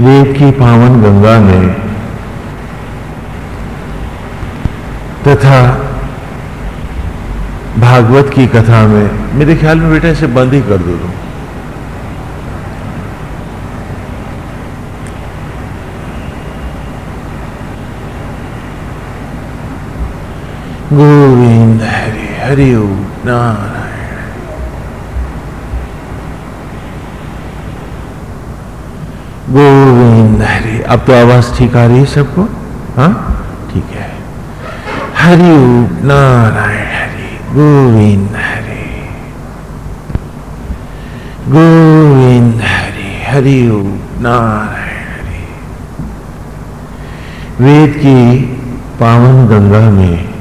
वेद की पावन गंगा में तथा भागवत की कथा में, मेरे ख्याल में बेटा इसे बंद ही कर दो तुम। गोविंद हरि हरि नारायण। गोविंद हरि। अब तो आवाज़ ठीक आ रही है सबको? हाँ? ठीक है। हरि नारायण हरि, गोविंद हरि। गोविंद हरि हरि नारायण हरि। वेद की पावन गंगा में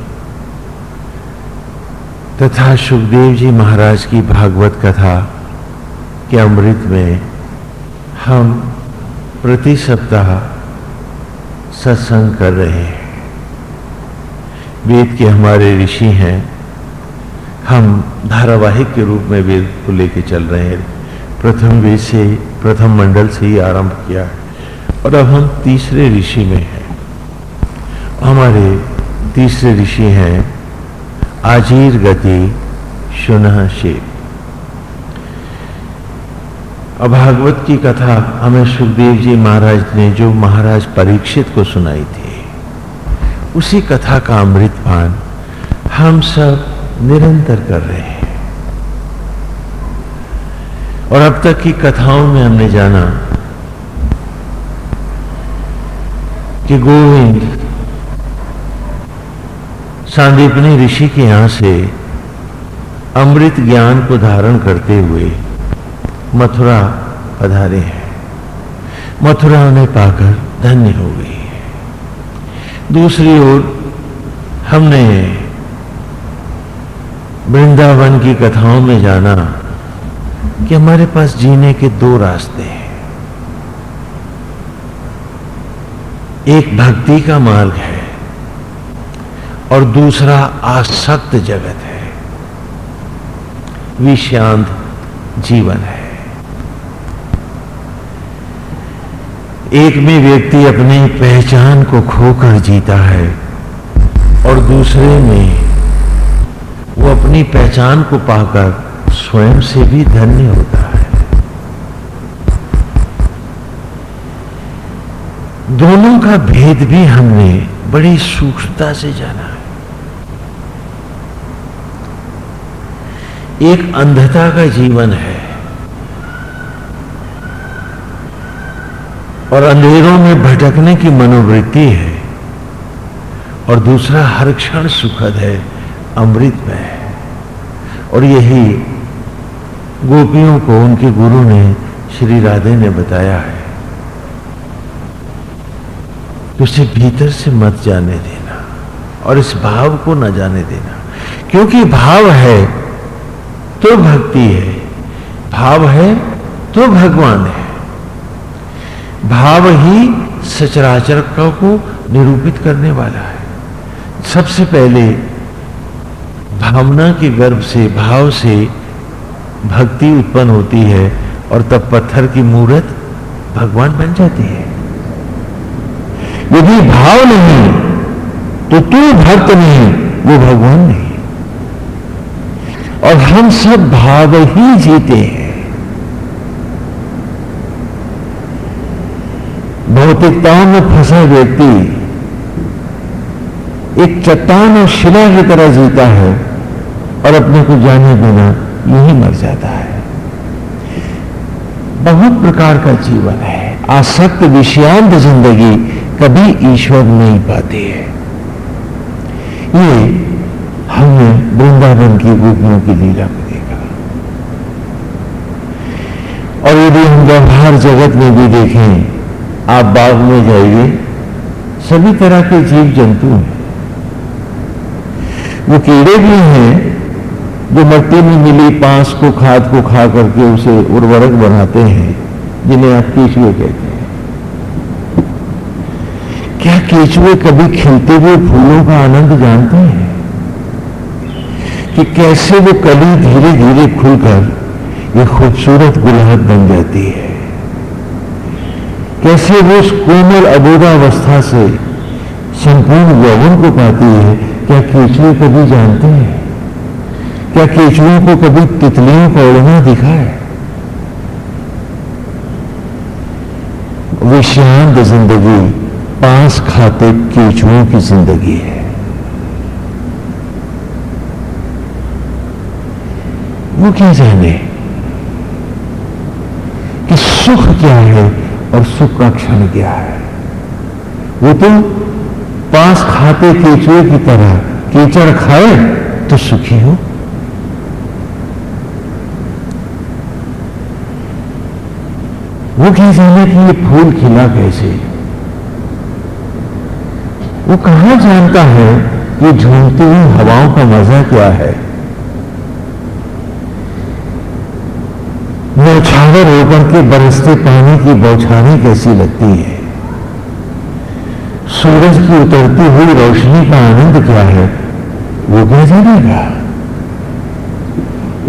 तथा सुखदेव जी महाराज की भागवत कथा के अमृत में हम प्रति सप्ताह सत्संग कर रहे हैं। वेद के हमारे ऋषि हैं। हम धारावाहिक के रूप में वेद को लेकर चल रहे हैं। प्रथम वेद से, प्रथम मंडल से ही आरंभ किया है। और अब हम तीसरे ऋषि में हैं। हमारे तीसरे ऋषि हैं आजीर गति शुनह शेप अब भागवत की कथा हमें सुखदेव जी महाराज ने जो महाराज परीक्षित को सुनाई थी, उसी कथा का अमृत पान हम सब निरंतर कर रहे हैं। और अब तक की कथाओं में हमने जाना कि गोविंद सांदीपनी ऋषि के यहाँ से अमृत ज्ञान को धारण करते हुए मथुरा पधारे हैं। मथुरा उन्हें पाकर धन्य हो गई दूसरी ओर हमने वृंदावन की कथाओं में जाना कि हमारे पास जीने के दो रास्ते हैं। एक भक्ति का मार्ग है और दूसरा आसक्त जगत है। विषांत जीवन है। एक में व्यक्ति अपनी पहचान को खोकर जीता है और दूसरे में वो अपनी पहचान को पाकर स्वयं से भी धन्य होता है। दोनों का भेद भी हमने बड़ी सूक्ष्मता से जाना है। एक अंधता का जीवन है। और अंधेरों में भटकने की मनोवृत्ति है। और दूसरा हर क्षण सुखद है अमृत में है। और यही गोपियों को उनके गुरु ने, श्री राधे ने बताया है। उसे भीतर से मत जाने देना और इस भाव को न जाने देना। क्योंकि भाव है तो भक्ति है। भाव है तो भगवान है। भाव ही सचराचर को निरूपित करने वाला है। सबसे पहले भावना के गर्भ से, भाव से भक्ति उत्पन्न होती है और तब पत्थर की मूर्त भगवान बन जाती है। यदि भाव नहीं तो तू भक्त नहीं, वो भगवान नहीं। और हम सब भाव ही जीते हैं। भौतिकताओं में फंसा व्यक्ति एक चट्टान और शिला की तरह जीता है और अपने को जाने बिना यही मर जाता है। बहुत प्रकार का जीवन है। आसक्त विषयांत ज़िंदगी कभी ईश्वर नहीं पाती है। ये हमने वृंदावन की गोपियों की लीला को देखा। और यदि हम व्यवहार जगत में भी देखें। आप बाग में जाइए। सभी तरह के जीव जंतु हैं। वो कीड़े भी हैं, जो मट्टी में मिली पांस को, खाद को खा करके उसे उर्वरक बनाते हैं, जिन्हें आप केचुए कहते हैं। क्या केचुए कभी खिलते हुए फूलों का आनंद जानते हैं? कि कैसे वो कली धीरे धीरे खुलकर ये खूबसूरत गुलाब बन जाती है। कैसे वो उस कोमल अबोधावस्था से संपूर्ण यौवन को पाती है, क्या केचुए कभी जानते हैं? क्या केचुओं को कभी तितलियों को उड़ना दिखा है? विषांत ज़िंदगी पास खाते केचुओं की ज़िंदगी है। वो क्या जाने? कि सुख क्या है? और सुख का क्षण क्या है। वो तो पास खाते केचुए की तरह कीचड़ खाए तो सुखी हो। वो क्या जाने कि ये फूल खिला कैसे? वो कहाँ जानता है कि झूमती हुई हवाओं का मज़ा क्या है? नौछावर होकर के बरसते पानी की बौछारें कैसी लगती है? सूरज की उतरती हुई रोशनी का आनंद क्या है? वो क्या जानेगा?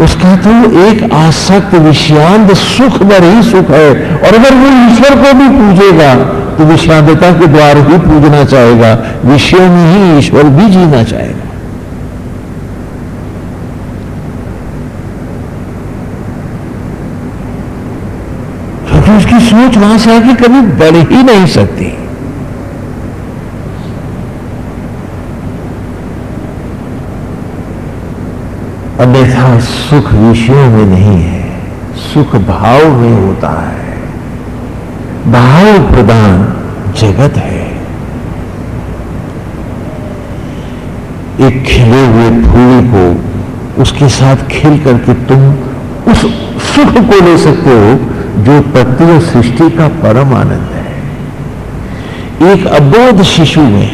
उसका तो एक आसक्त विषांत सुख बर ही सुख है, और अगर वो ईश्वर को भी पूजेगा तो विषांतता के द्वार ही पूजना चाहेगा, विषयों में ही ईश्वर भी जीना चाहेगा क्योंकि उसकी सोच वहाँ से आगे कभी बढ़ ही नहीं सकती। अन्यथा सुख विषयों में नहीं है, सुख भाव में होता है। भाव प्रदान जगत है। एक खिले हुए फूल को उसके साथ खेल करके तुम उस सुख को ले सकते हो जो प्रति और सृष्टि का परम आनंद है। एक अबोध शिशु में,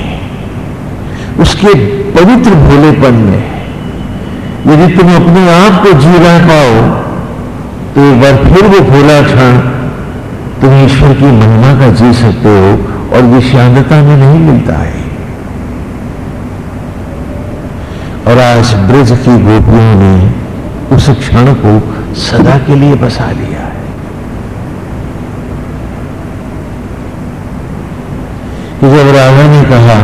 उसके पवित्र भोलेपन में, यदि तुम अपने आप को जी रह पाओ तो एक बार फिर वो भोला क्षण तुम ईश्वर की महिमा का जी सकते हो और विषांतता में नहीं मिलता है। और आज ब्रज की गोपियों ने उस क्षण को सदा के लिए बसा लिया है कि जब राजा ने कहा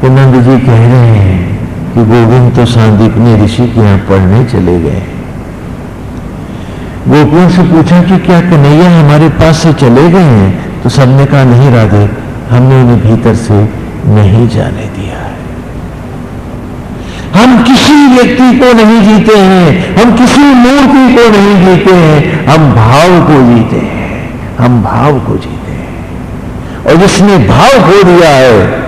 कि नंद जी कह रहे हैं कि गोविंद तो सांदीपनी ऋषि के यहाँ पढ़ने चले गए गोपियों से पूछा कि क्या कन्हैया हमारे पास से चले गए हैं? तो सबने कहा, नहीं राधे, हमने उन्हें भीतर से नहीं जाने दिया है। हम किसी व्यक्ति को नहीं जीते हैं, हम किसी मूर्ति को नहीं जीते हैं, हम भाव को जीते हैं, हम भाव को जीते और जिसने भाव खो दिया है,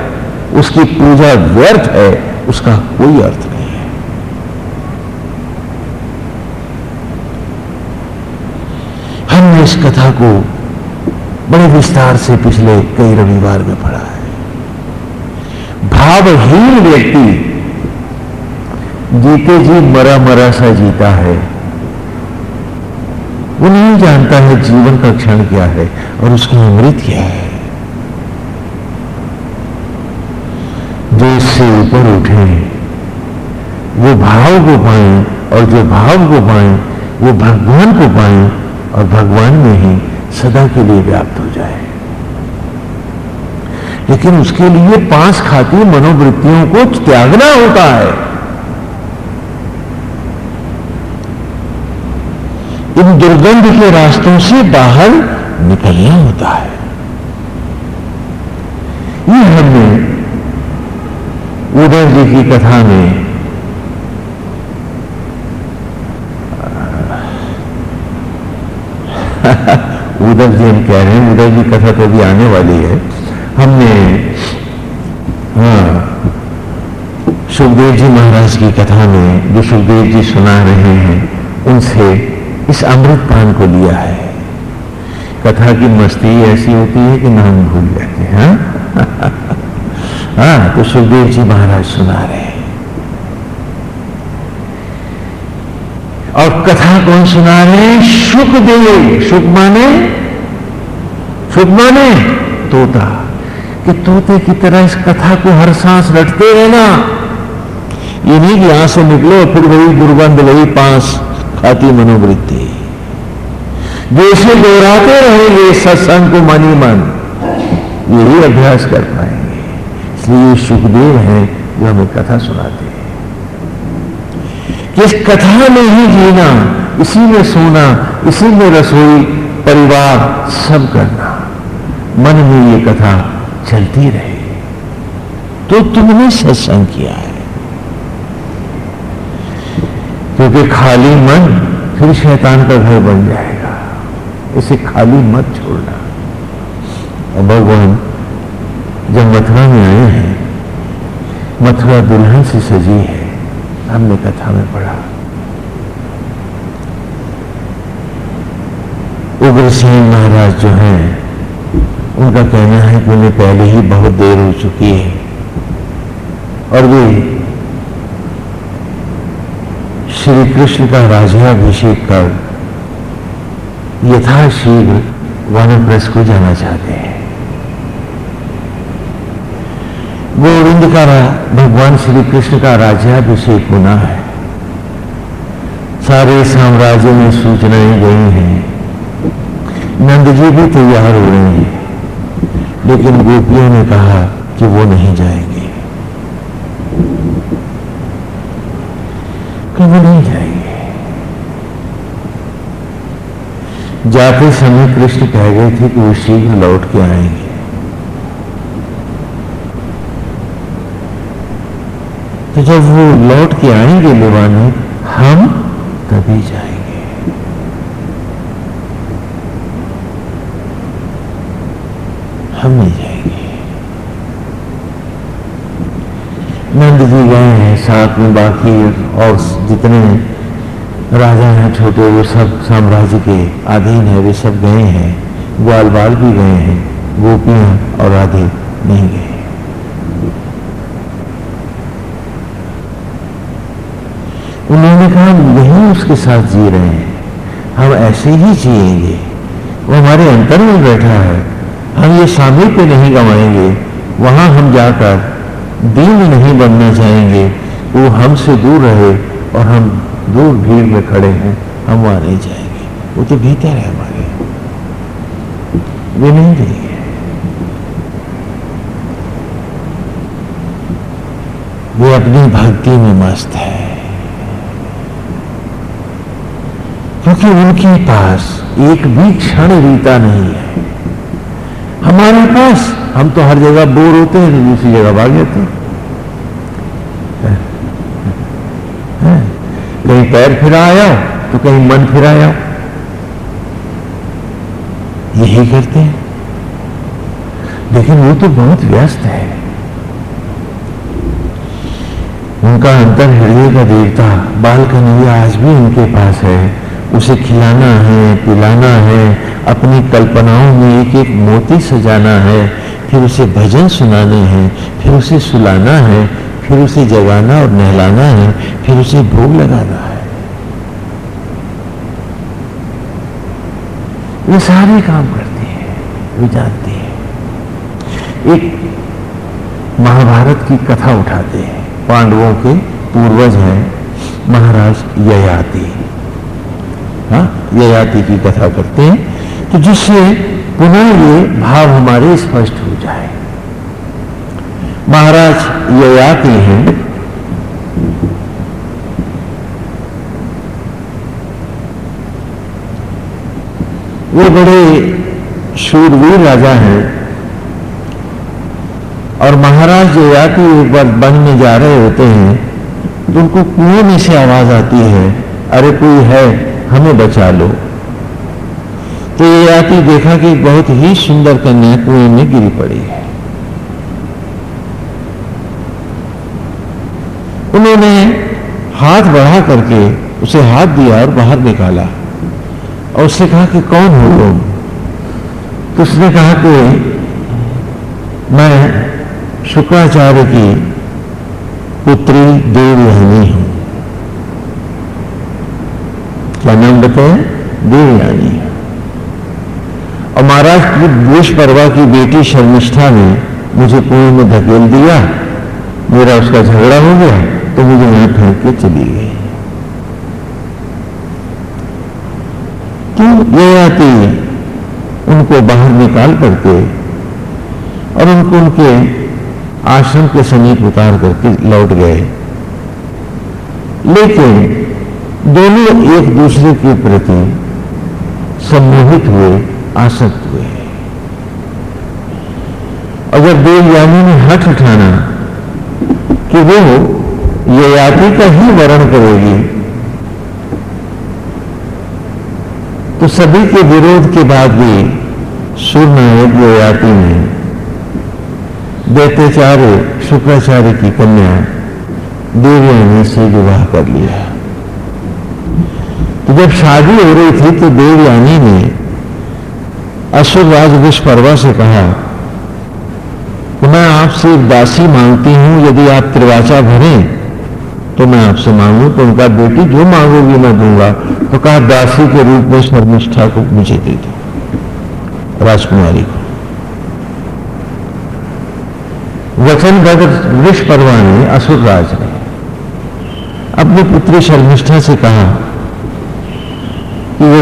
उसकी पूजा व्यर्थ है, उसका कोई अर्थ नहीं है। हमने इस कथा को बड़े विस्तार से पिछले कई रविवार में पढ़ा है। भावहीन व्यक्ति, जीते जी मरा मरा सा जीता है। वो नहीं जानता है जीवन का क्षण क्या है और उसकी अमृत क्या है। जो इससे ऊपर उठे, वो भाव को पाए और जो भाव को पाए, वो भगवान को पाए और भगवान में ही सदा के लिए व्याप्त हो जाए। लेकिन उसके लिए पाँच खाती मनोवृत्तियों को त्यागना होता है। इन दुर्गंध के रास्तों से बाहर निकलना होता है। ये हमने उदय जी की कथा में उदय जी हम कह रहे हैं उदय जी कथा तो भी आने वाली है। हमने हाँ सुखदेव जी महाराज की कथा में जो सुखदेव जी सुना रहे हैं उनसे इस अमृत पान को लिया है। कथा की मस्ती ऐसी होती है कि नाम भूल जाते हैं हाँ, हाँ तो सुखदेव जी महाराज सुना रहे हैं। और कथा कौन सुना रहे हैं? सुखदेव। सुख माने? सुख माने? तोता। कि तोते की तरह इस कथा को हर सांस रटते रहना। ये नहीं कि यहाँ से निकलो फिर वही दुर्गंध, वही पास खाती मनोवृत्ति। जो इसे दोहराते रहेंगे, सत्संग को मनी मन। यही अभ्यास कर पाएँगे। इसलिए सुखदेव हैं जो हमें कथा सुनाते हैं। कि इस कथा में ही जीना, इसी में सोना, इसी में रसोई, परिवार, सब करना। मन में ये कथा चलती रहे। तो तुमने सत्संग किया है। क्योंकि खाली मन फिर शैतान का घर बन जाएगा। इसे खाली मत छोड़ना। और भगवान जब मथुरा में आए हैं, मथुरा दुल्हन से सजी है, हमने कथा में पढ़ा। उग्रसेन महाराज जो हैं, उनका कहना है कि उन्हें पहले ही बहुत देर हो चुकी है। और वे श्री कृष्ण का राजाभिषेक कर यथाशीघ्र वानप्रस्थ को जाना चाहते हैं। गोविंद का भगवान श्री कृष्ण का राज्याभिषेक होना है। सारे साम्राज्य में सूचनाएँ गई हैं। नंद जी भी तैयार हो रहे हैं, लेकिन गोपियों ने कहा कि वो नहीं जाएँगे। कभी नहीं जाएँगे। जाते समय कृष्ण कह गए थे कि वो शीघ्र लौट के आएँगे। तो जब वो लौट के आएँगे लेवाने हम तभी जाएँगे। हम नहीं जाएँगे। नंद जी गए हैं साथ में बाकी और जितने राजा हैं छोटे, वो सब साम्राज्य के अधीन है, वे सब गए हैं। ग्वाल बाल भी गए हैं, गोपियाँ और राधे नहीं गए। उन्होंने कहा नहीं उसके साथ जी रहे हैं। हम ऐसे ही जिएँगे। वो हमारे अंतर में बैठा है। हम ये सामिप्य नहीं गंवाएँगे। वहाँ हम जाकर दीन नहीं बनना चाहेंगे। वो हमसे दूर रहे और हम दूर भीड़ में खड़े हैं। हम वहाँ नहीं जाएँगे। वो तो भीतर है हमारे। वे नहीं देंगे वे अपनी भक्ति में मस्त है। क्योंकि उनके पास एक भी क्षण रीता नहीं है। हमारे पास, हम तो हर जगह बोर होते हैं तो दूसरी जगह भाग जाते हैं। कहीं पैर फिराया तो कहीं मन फिराया यही करते हैं। लेकिन वो तो बहुत व्यस्त है। उनका अंतर हृदय का देवता बाल कन्हैया आज भी उनके पास है। उसे खिलाना है, पिलाना है, अपनी कल्पनाओं में एक एक मोती सजाना है, फिर उसे भजन सुनाने हैं, फिर उसे सुलाना है, फिर उसे जगाना और नहलाना है, फिर उसे भोग लगाना है। वे सारे काम करते हैं, वे जानते हैं। एक महाभारत की कथा उठाते हैं। पांडवों के पूर्वज हैं, महाराज ययाति। हाँ की कथा करते हैं। तो जिससे पुनः ये भाव हमारे स्पष्ट हो जाए। महाराज ययाति हैं। वो बड़े शूरवीर राजा हैं और महाराज ययाति एक बार वन में जा रहे होते हैं तो उनको कुएँ में से आवाज़ आती है, अरे कोई है? हमें बचा लो। तो ये आती देखा कि बहुत ही सुंदर कन्या कुएँ में गिरी पड़ी है। उन्होंने हाथ बढ़ा करके उसे हाथ दिया और बाहर निकाला और उससे कहा कि कौन हो तुम? तो उसने कहा कि मैं शुक्राचार्य की पुत्री देवयानी हूँ। क्या नाम बताए देवयानी और महाराज की देश परवा की बेटी शर्मिष्ठा ने मुझे कुएँ में धकेल दिया। मेरा उसका झगड़ा हो गया तो मुझे यहाँ फेंक के चली गई। तो ये आती उनको बाहर निकाल करके और उनको उनके आश्रम के समीप उतार करके लौट गए। लेकिन दोनों एक दूसरे के प्रति सम्मोहित हुए, आसक्त हुए अगर देवयानी ने हठ उठाना कि वो ययाति का ही वर्ण करेगी तो सभी के विरोध के बाद भी सूर्यनायक ययाति ने दैत्याचार्य, शुक्राचार्य की कन्या देवयानी से विवाह कर लिया। तो जब शादी हो रही थी तो देवयानी ने असुरराज विश्वपर्वा से कहा कि मैं आपसे एक दासी मांगती हूँ, यदि आप त्रिवाचा भरें तो मैं आपसे मांगू तो उनका बेटी जो मांगोगी मैं दूँगा। तो कहा, दासी के रूप में शर्मिष्ठा को मुझे दे दो। राजकुमारी को। वचन विश्वपर्वा ने असुरराज ने अपनी पुत्री शर्मिष्ठा से कहा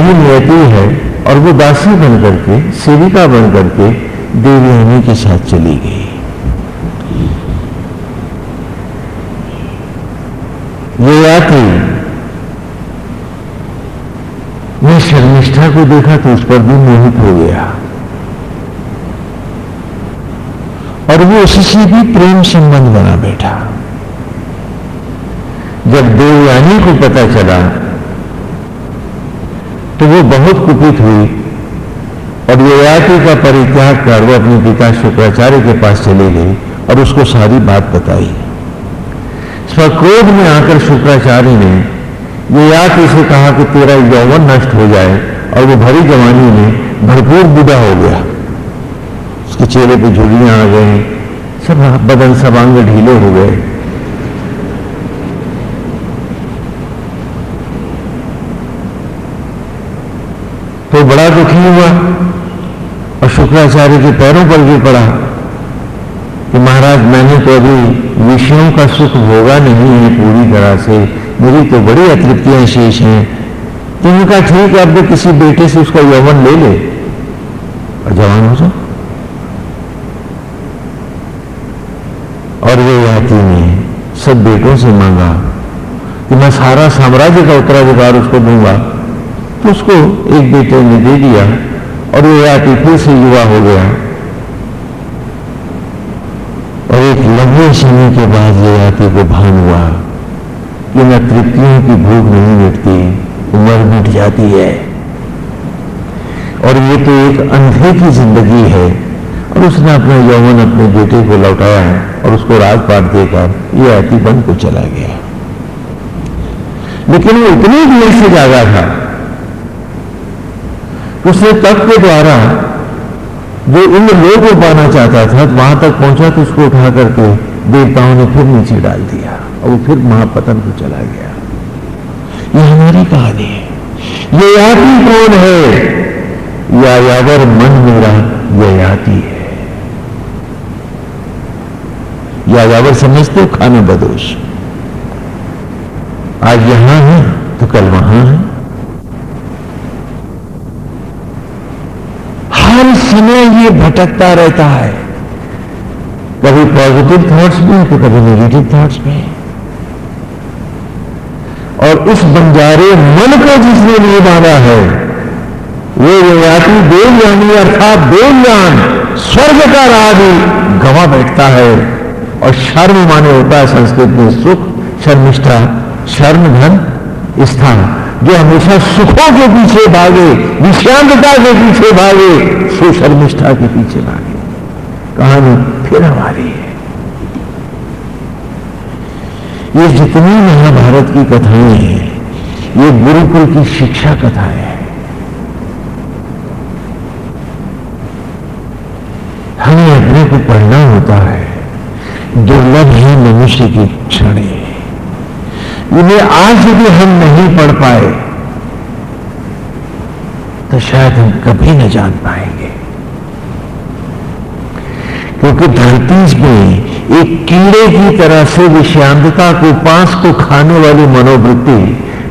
कि नियति है और वो दासी बन करके सेविका बन करके देवयानी के साथ चली गई। ये मैं शर्मिष्ठा को देखा तो उस पर भी मोहित हो गया। और वो उससे भी प्रेम संबंध बना बैठा। जब देवयानी को पता चला तो वो बहुत कुपित हुई और ययाति का परित्याग कर वो अपने पिता शुक्राचार्य के पास चली गई और उसको सारी बात बताई। स्वक्रोध में आकर शुक्राचार्य ने ययाति से कहा कि तेरा यौवन नष्ट हो जाए और वो भरी जवानी में भरपूर बुढ़ा हो गया। उसके चेहरे पे झुर्रियाँ आ गई, सब बदन सब अंग ढीले हो गए। तो बड़ा दुखी हुआ और शुक्राचार्य के पैरों पर भी पड़ा कि महाराज, मैंने तो अभी विषयों का सुख भोगा नहीं है पूरी तरह से। मेरी तो बड़ी अतृप्तियाँ शेष हैं। तो कहा, ठीक है, अब किसी बेटे से उसका यौवन ले ले। और जवान हो जाओ और वे याति ने, सब बेटों से मांगा कि मैं सारा साम्राज्य का उत्तराधिकार उसको दूँगा। उसको एक बेटे ने दे दिया और वो याति फिर से युवा हो गया। और एक लंबे समय के बाद ये याति को भान हुआ कि न तृप्तियों की भूख नहीं मिटती, उम्र मिट जाती है। और ये तो एक अंधे की ज़िंदगी है। और उसने अपना यौवन अपने बेटे को लौटाया और उसको राजपाट देकर ये आती बन को चला गया। लेकिन वो इतनी देर से जागा था उसने तप के द्वारा जो इन लोग को पाना चाहता था, वहाँ तक पहुँचा तो उसको उठा करके देवताओं ने फिर नीचे डाल दिया और वो फिर महापतन को चला गया। ये हमारी कहानी है। ये याति कौन है? या यावर मन मेरा यह याति है। या यावर समझते हो खाने बदोश? आज यहाँ है तो कल वहाँ है। हर समय ये भटकता रहता है। कभी पॉजिटिव थॉट्स में तो कभी नेगेटिव थॉट्स में। और उस बंजारे मन को जिसने नहीं माना है, वो ययाति देवयानी अर्थात देवयान स्वर्ग का राज गवा बैठता है। और शर्म माने होता है संस्कृत में सुख, शर्मिष्ठा, शर्म धन स्थान जो हमेशा सुखों के पीछे भागे विषांतता के पीछे भागे सो शर्मिष्ठा के पीछे भागे। कहानी फिर हमारी है। ये जितनी महाभारत की कथाएँ हैं, ये गुरुकुल की शिक्षा कथाएँ हैं। हमें अपने को पढ़ना होता है, दुर्लभ है मनुष्य की क्षण। इन्हें आज यदि हम नहीं पढ़ पाए तो शायद हम कभी न जान पाएँगे। क्योंकि धरती में एक कीड़े की तरह से विषांतता को पांस को खाने वाली मनोवृत्ति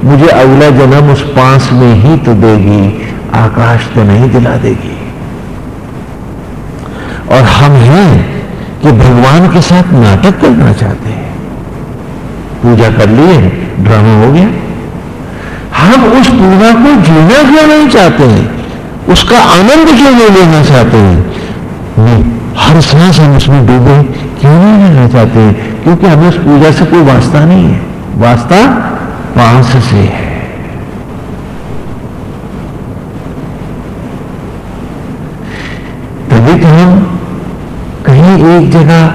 मुझे अगला जन्म उस पांस में ही तो देगी, आकाश तो नहीं दिला देगी। और हम हैं कि भगवान के साथ नाटक करना चाहते हैं। पूजा कर लिए ड्रामा हो गया। हम उस पूजा को जीना क्यों नहीं चाहते हैं? उसका आनंद क्यों नहीं लेना चाहते हैं? हर सांस हम उसमें डूबे, क्यों नहीं रहना चाहते हैं? क्योंकि हमें उस पूजा से कोई वास्ता नहीं है। वास्ता पास से है। तभी तो हम कहीं एक जगह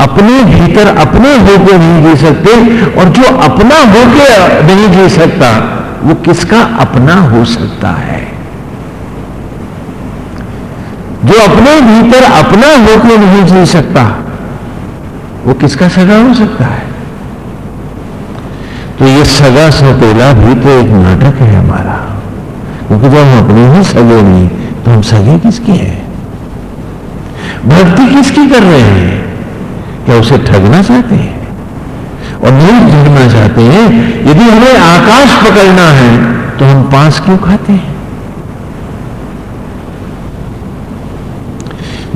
अपने भीतर अपने होके नहीं जी सकते और जो अपना होके नहीं जी सकता, वो किसका अपना हो सकता है? जो अपने भीतर अपना होके नहीं जी सकता, वो किसका सगा हो सकता है? तो ये सगा सपेला भी तो एक नाटक है हमारा। क्योंकि जब हम अपने ही सगे नहीं तो हम सगे किसके हैं? भक्ति किसकी कर रहे हैं? क्या उसे ठगना चाहते हैं? और नहीं ठगना चाहते हैं? यदि हमें आकाश पकड़ना है तो हम पास क्यों खाते हैं?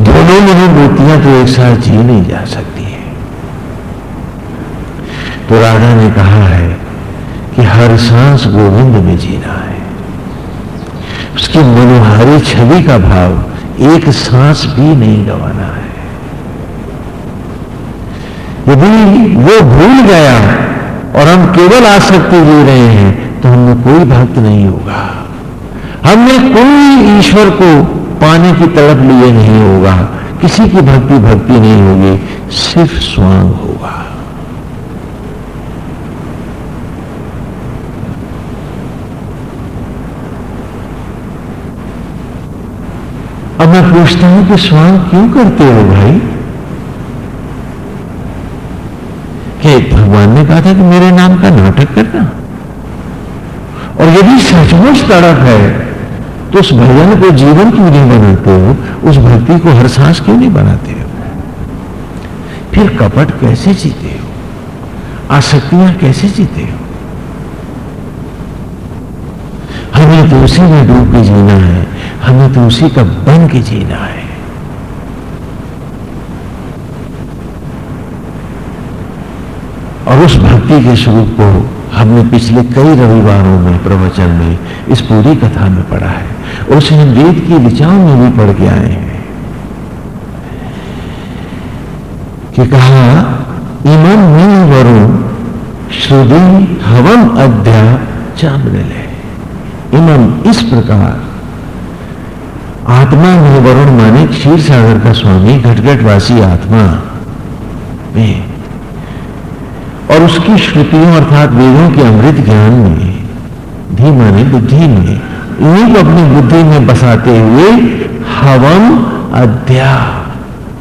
दोनों में मूर्तियाँ तो एक साथ जी नहीं जा सकती है। तो राधा ने कहा है कि हर सांस गोविंद में जीना है। उसकी मनोहारी छवि का भाव एक सांस भी नहीं गवाना है। यदि वो भूल गया और हम केवल आसक्ति जी रहे हैं तो हमें कोई भक्त नहीं होगा। हमने कोई ईश्वर को पाने की तड़प लिए नहीं होगा। किसी की भक्ति भक्ति नहीं होगी, सिर्फ़ स्वांग होगा। अब मैं पूछता हूँ कि स्वांग क्यों करते हो भाई कि भगवान ने कहा था कि मेरे नाम का नाटक करना। और यदि सचमुच तड़प है तो उस भजन को जीवन क्यों नहीं बनाते हो? उस भक्ति को हर सांस क्यों नहीं बनाते हो? फिर कपट कैसे जीते हो? आसक्तियाँ कैसे जीते हो? हमें तो उसी में डूब के जीना है, हमें तो उसी का बन के जीना है। और उस भक्ति के स्वरूप को हमने पिछले कई रविवारों में, प्रवचन में, इस पूरी कथा में पढ़ा है। और उसे हम वेद की ऋचाओं में भी पढ़ के आए हैं कि कहा इमन में वरुण श्रुति हवन अध्या चामृल। इमम इस प्रकार, आत्मा में वरुण माने क्षीर सागर का स्वामी, घटघटवासी आत्मा में और उसकी श्रुतियों अर्थात वेदों के अमृत ज्ञान में धी माने बुद्धि में इन्हीं को अपनी बुद्धि में बसाते हुए हवन अध्या,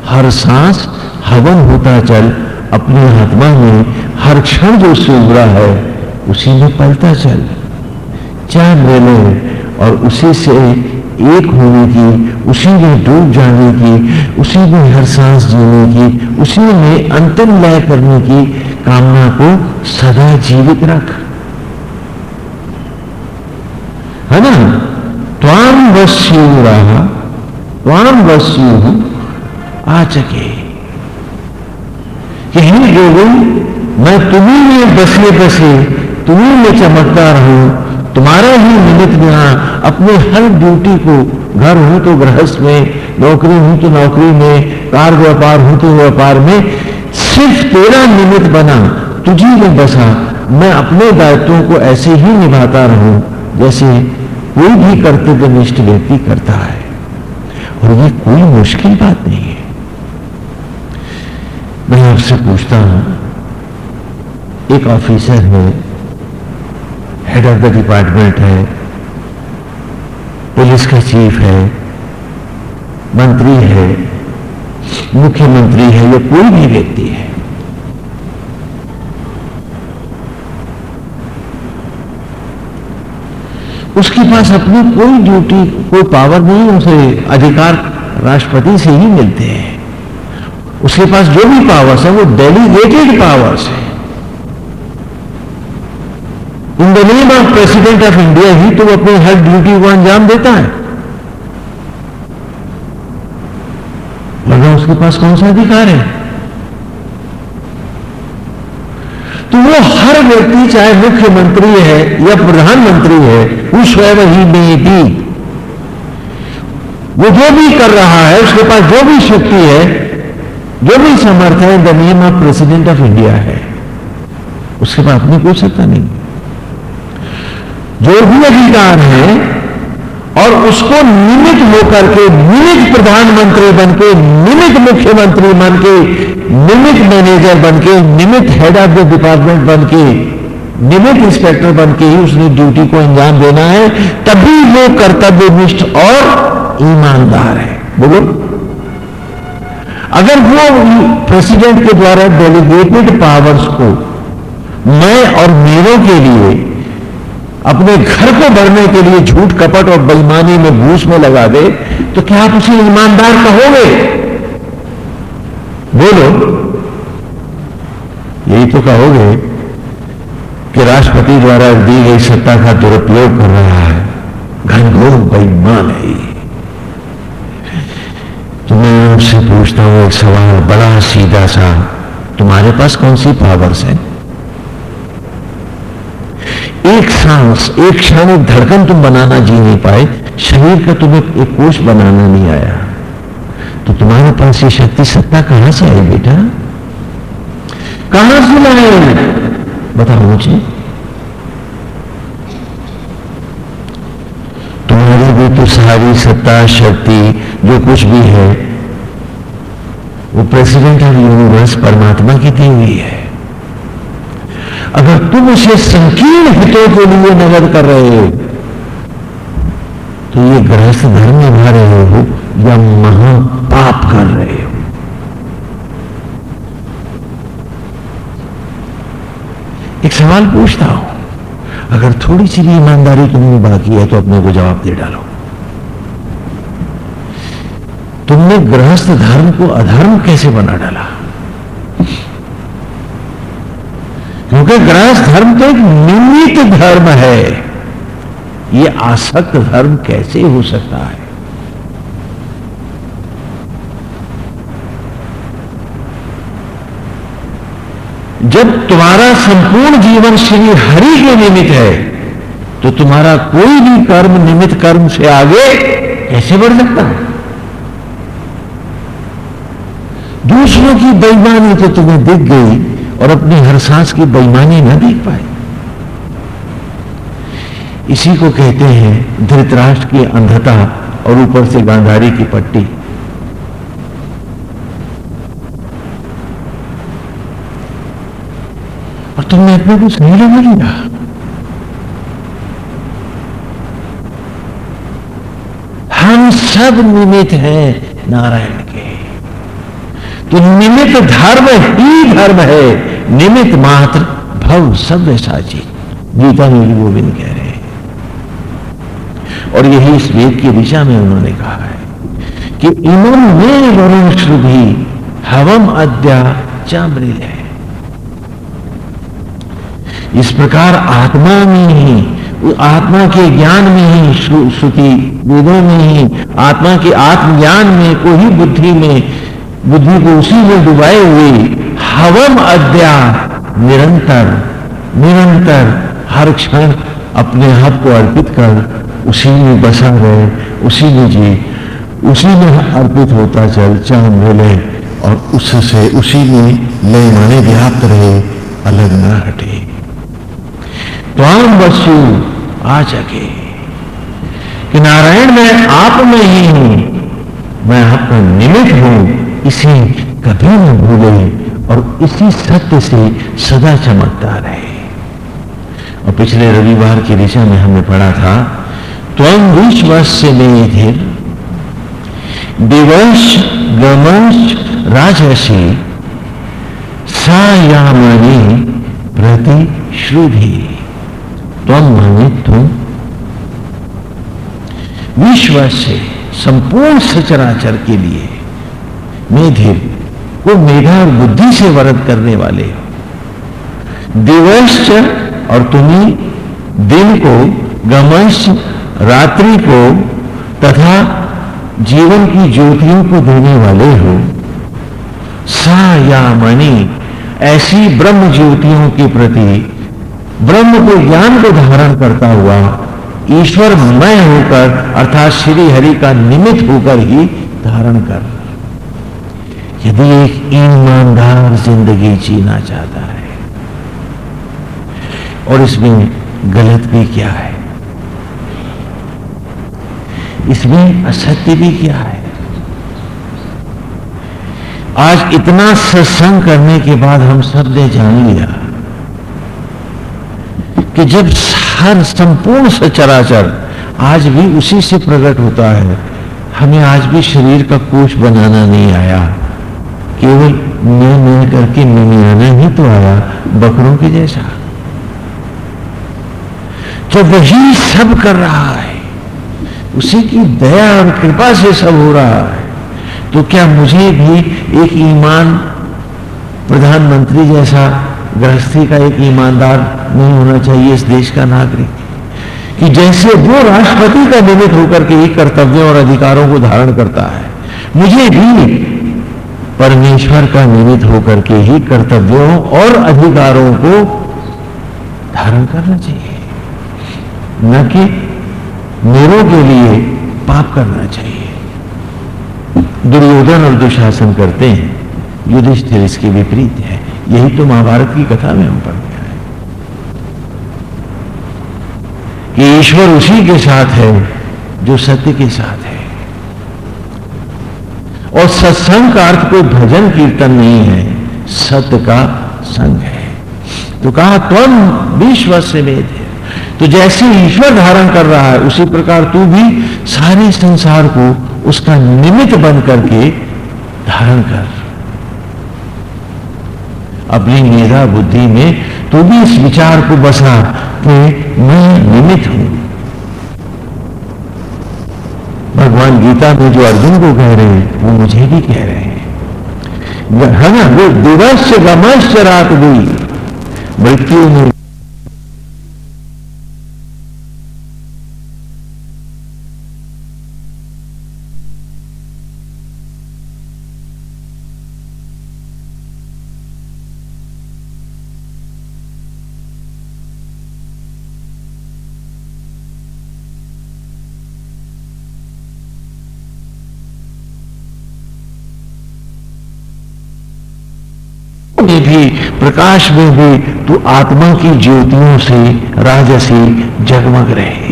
हर सांस हवन होता चल, अपनी आत्मा में हर क्षण जो उससे उभरा है, उसी में पलता चल। चाह ले लो और उसी से एक होने की, उसी में डूब जाने की, उसी में हर सांस जीने की, उसी में अंतिम लय करने की कामना को सदा जीवित रख। है ना? त्वाम वस्यु रहा त्वाम वस्यु आ चके कि हे गोविंद मैं तुम्ही में बसे बसे, तुम्ही में चमकता रहूँ, तुम्हारा ही निमित्त बिना अपने हर ड्यूटी को, घर हो तो गृहस्थ में, नौकरी हो तो नौकरी में, कार व्यापार हो तो व्यापार में सिर्फ़ तेरा निमित्त बना, तुझी में बसा, मैं अपने दायित्वों को ऐसे ही निभाता रहूँ जैसे कोई भी कर्तव्य निष्ठ व्यक्ति करता है। और ये कोई मुश्किल बात नहीं है। मैं आपसे पूछता हूँ, एक ऑफिसर है हेड ऑफ़ द डिपार्टमेंट है, पुलिस का चीफ है, मंत्री है मुख्यमंत्री है या कोई भी व्यक्ति है। उसके पास अपनी कोई ड्यूटी कोई पावर नहीं, उसे अधिकार राष्ट्रपति से ही मिलते हैं। उसके पास जो भी पावर्स है, वो डेलीगेटेड पावर्स है। In the name of president of India ही तो अपनी हर ड्यूटी को अंजाम देता है। उसके पास कौन सा अधिकार है? तो वो हर व्यक्ति, चाहे मुख्यमंत्री है या प्रधानमंत्री है, वो स्वयं ही में भी वो जो भी कर रहा है, उसके पास जो भी शक्ति है, जो भी समर्थ है the name of president of India है। उसके पास अपनी कोई सत्ता नहीं। जो भी अधिकार है और उसको निमित होकर के, निमित प्रधानमंत्री बन के निमित मुख्यमंत्री बन के निमित मैनेजर बन के निमित हेड ऑफ़ द डिपार्टमेंट बन के निमित इंस्पेक्टर बन के ही उसने ड्यूटी को अंजाम देना है। तभी वो कर्तव्यनिष्ठ और ईमानदार है। बोलो। अगर वो प्रेसिडेंट के द्वारा डेलीगेटेड पावर्स को मैं और मेरों के लिए अपने घर को भरने के लिए झूठ कपट और बेईमानी में घूस में लगा दे तो क्या आप उसे ईमानदार कहोगे? बोलो। यही तो कहोगे कि राष्ट्रपति द्वारा दी गई सत्ता का दुरुपयोग कर रहा है। घनघोर बेईमान है तो मैं आपसे पूछता हूँ, एक सवाल बड़ा सीधा सा। तुम्हारे पास कौन सी पावर्स है? एक सांस एक क्षण एक धड़कन तुम बनाना जी नहीं पाए शरीर का तुम्हें एक कोष बनाना नहीं आया। तो तुम्हारे पास ये शक्ति सत्ता कहाँ से आई बेटा? कहाँ से लाए बताओ मुझे। तुम्हारी भी तो सारी सत्ता शक्ति जो कुछ भी है वो प्रेसिडेंट ऑफ़ यूनिवर्स परमात्मा की दी हुई है। अगर तुम उसे संकीर्ण हितों के लिए नगद कर रहे हो तो ये गृहस्थ धर्म निभा रहे हो या महापाप कर रहे हो। एक सवाल पूछता हूँ, अगर थोड़ी सी भी ईमानदारी तुम्हें बाकी है तो अपने को जवाब दे डालो। तुमने गृहस्थ धर्म को अधर्म कैसे बना डाला? क्योंकि गृहस्थ धर्म तो एक निमित धर्म है। ये आसक्त धर्म कैसे हो सकता है? जब तुम्हारा संपूर्ण जीवन श्री हरि के निमित्त है तो तुम्हारा कोई भी कर्म, निमित्त कर्म से आगे कैसे बढ़ सकता है? दूसरों की बेईमानी तो तुम्हें दिख गई। और अपनी हर सांस की बेईमानी न देख पाए। इसी को कहते हैं धृतराष्ट्र की अंधता और ऊपर से गांधारी की पट्टी। और तुमने अपने को सही लगा लिया। हम सब निमित हैं नारायण के। तो निमित धर्म ही धर्म है। निमित मात्र भव सभ्य साची गीता में भी गोविंद कह रहे हैं। और यही इस वेद की दिशा में उन्होंने कहा है कि इमम में वरुण श्रुभि हवम अद्या चामृल है। इस प्रकार आत्मा में ही, आत्मा के ज्ञान में ही श्रुति वेदों में ही, आत्मा के आत्मज्ञान में को ही बुद्धि में, बुद्धि को उसी में डुबाए हुए हवम अद्या निरंतर निरंतर हर क्षण अपने आप को अर्पित कर उसी में बसा रहे, उसी में जी, उसी में अर्पित होता चल चाह मिले और उससे उसी में लय माने व्याप्त रहे, अलग ना हटे। त्वाम वसु आ जगे। कि नारायण, मैं आप में ही हूँ, मैं आपका निमित्त हूँ, इसे कभी न भूले। और इसी सत्य से सदा चमकता रहे। और पिछले रविवार की दिशा में हमने पढ़ा था त्वम विश्वास से निधिर दिवश गमश राजसी, सायामणि प्रति श्रुधि त्वम माने तुम विश्व से संपूर्ण सचराचर के लिए मेधिर वो मेधा और बुद्धि से वरद करने वाले हो। दिवश्च और तुम्हें दिन को, गमश रात्रि को, तथा जीवन की ज्योतियों को देने वाले हो। सा या मणि, ऐसी ब्रह्म ज्योतियों के प्रति ब्रह्म को ज्ञान को धारण करता हुआ ईश्वर मय होकर, अर्थात श्री हरि का निमित्त होकर ही धारण कर। यदि एक ईमानदार ज़िंदगी जीना चाहता है, और इसमें गलत भी क्या है? इसमें असत्य भी क्या है? आज इतना सत्संग करने के बाद हम सबने जान लिया कि जब हर संपूर्ण सचराचर आज भी उसी से प्रकट होता है, हमें आज भी शरीर का कोष बनाना नहीं आया। केवल मैं मैं करके मिमियाना ही तो आया, बकरों के जैसा। जब वही सब कर रहा है। उसी की दया और कृपा से सब हो रहा है। तो क्या मुझे भी एक ईमान प्रधानमंत्री जैसा गृहस्थी का एक ईमानदार नहीं होना चाहिए इस देश का नागरिक? कि जैसे वो राष्ट्रपति का निमित्त होकर के एक कर्तव्यों और अधिकारों को धारण करता है, मुझे भी परमेश्वर का निमित्त होकर के ही कर्तव्यों और अधिकारों को धारण करना चाहिए। न कि मेरों के लिए पाप करना चाहिए। दुर्योधन और दुशासन करते हैं। युधिष्ठिर इसके विपरीत है। यही तो महाभारत की कथा में हम पढ़ते हैं। कि ईश्वर उसी के साथ है जो सत्य के साथ है। और सत्संग का अर्थ कोई भजन कीर्तन नहीं है, सत्य का संग है। तो कहा, तुम विश्व से वेद तो जैसे ईश्वर धारण कर रहा है, उसी प्रकार तू भी सारे संसार को उसका निमित्त बन करके धारण कर। अपनी मेरा बुद्धि में तू भी इस विचार को बसा कि मैं निमित्त हूँ। भगवान गीता में जो अर्जुन को कह रहे हैं, वो मुझे भी कह रहे हैं। है ना वो दिवस गमश रात भी मृत्यु में में भी प्रकाश में भी तू आत्मा की ज्योतियों से राजसी जगमग रहे।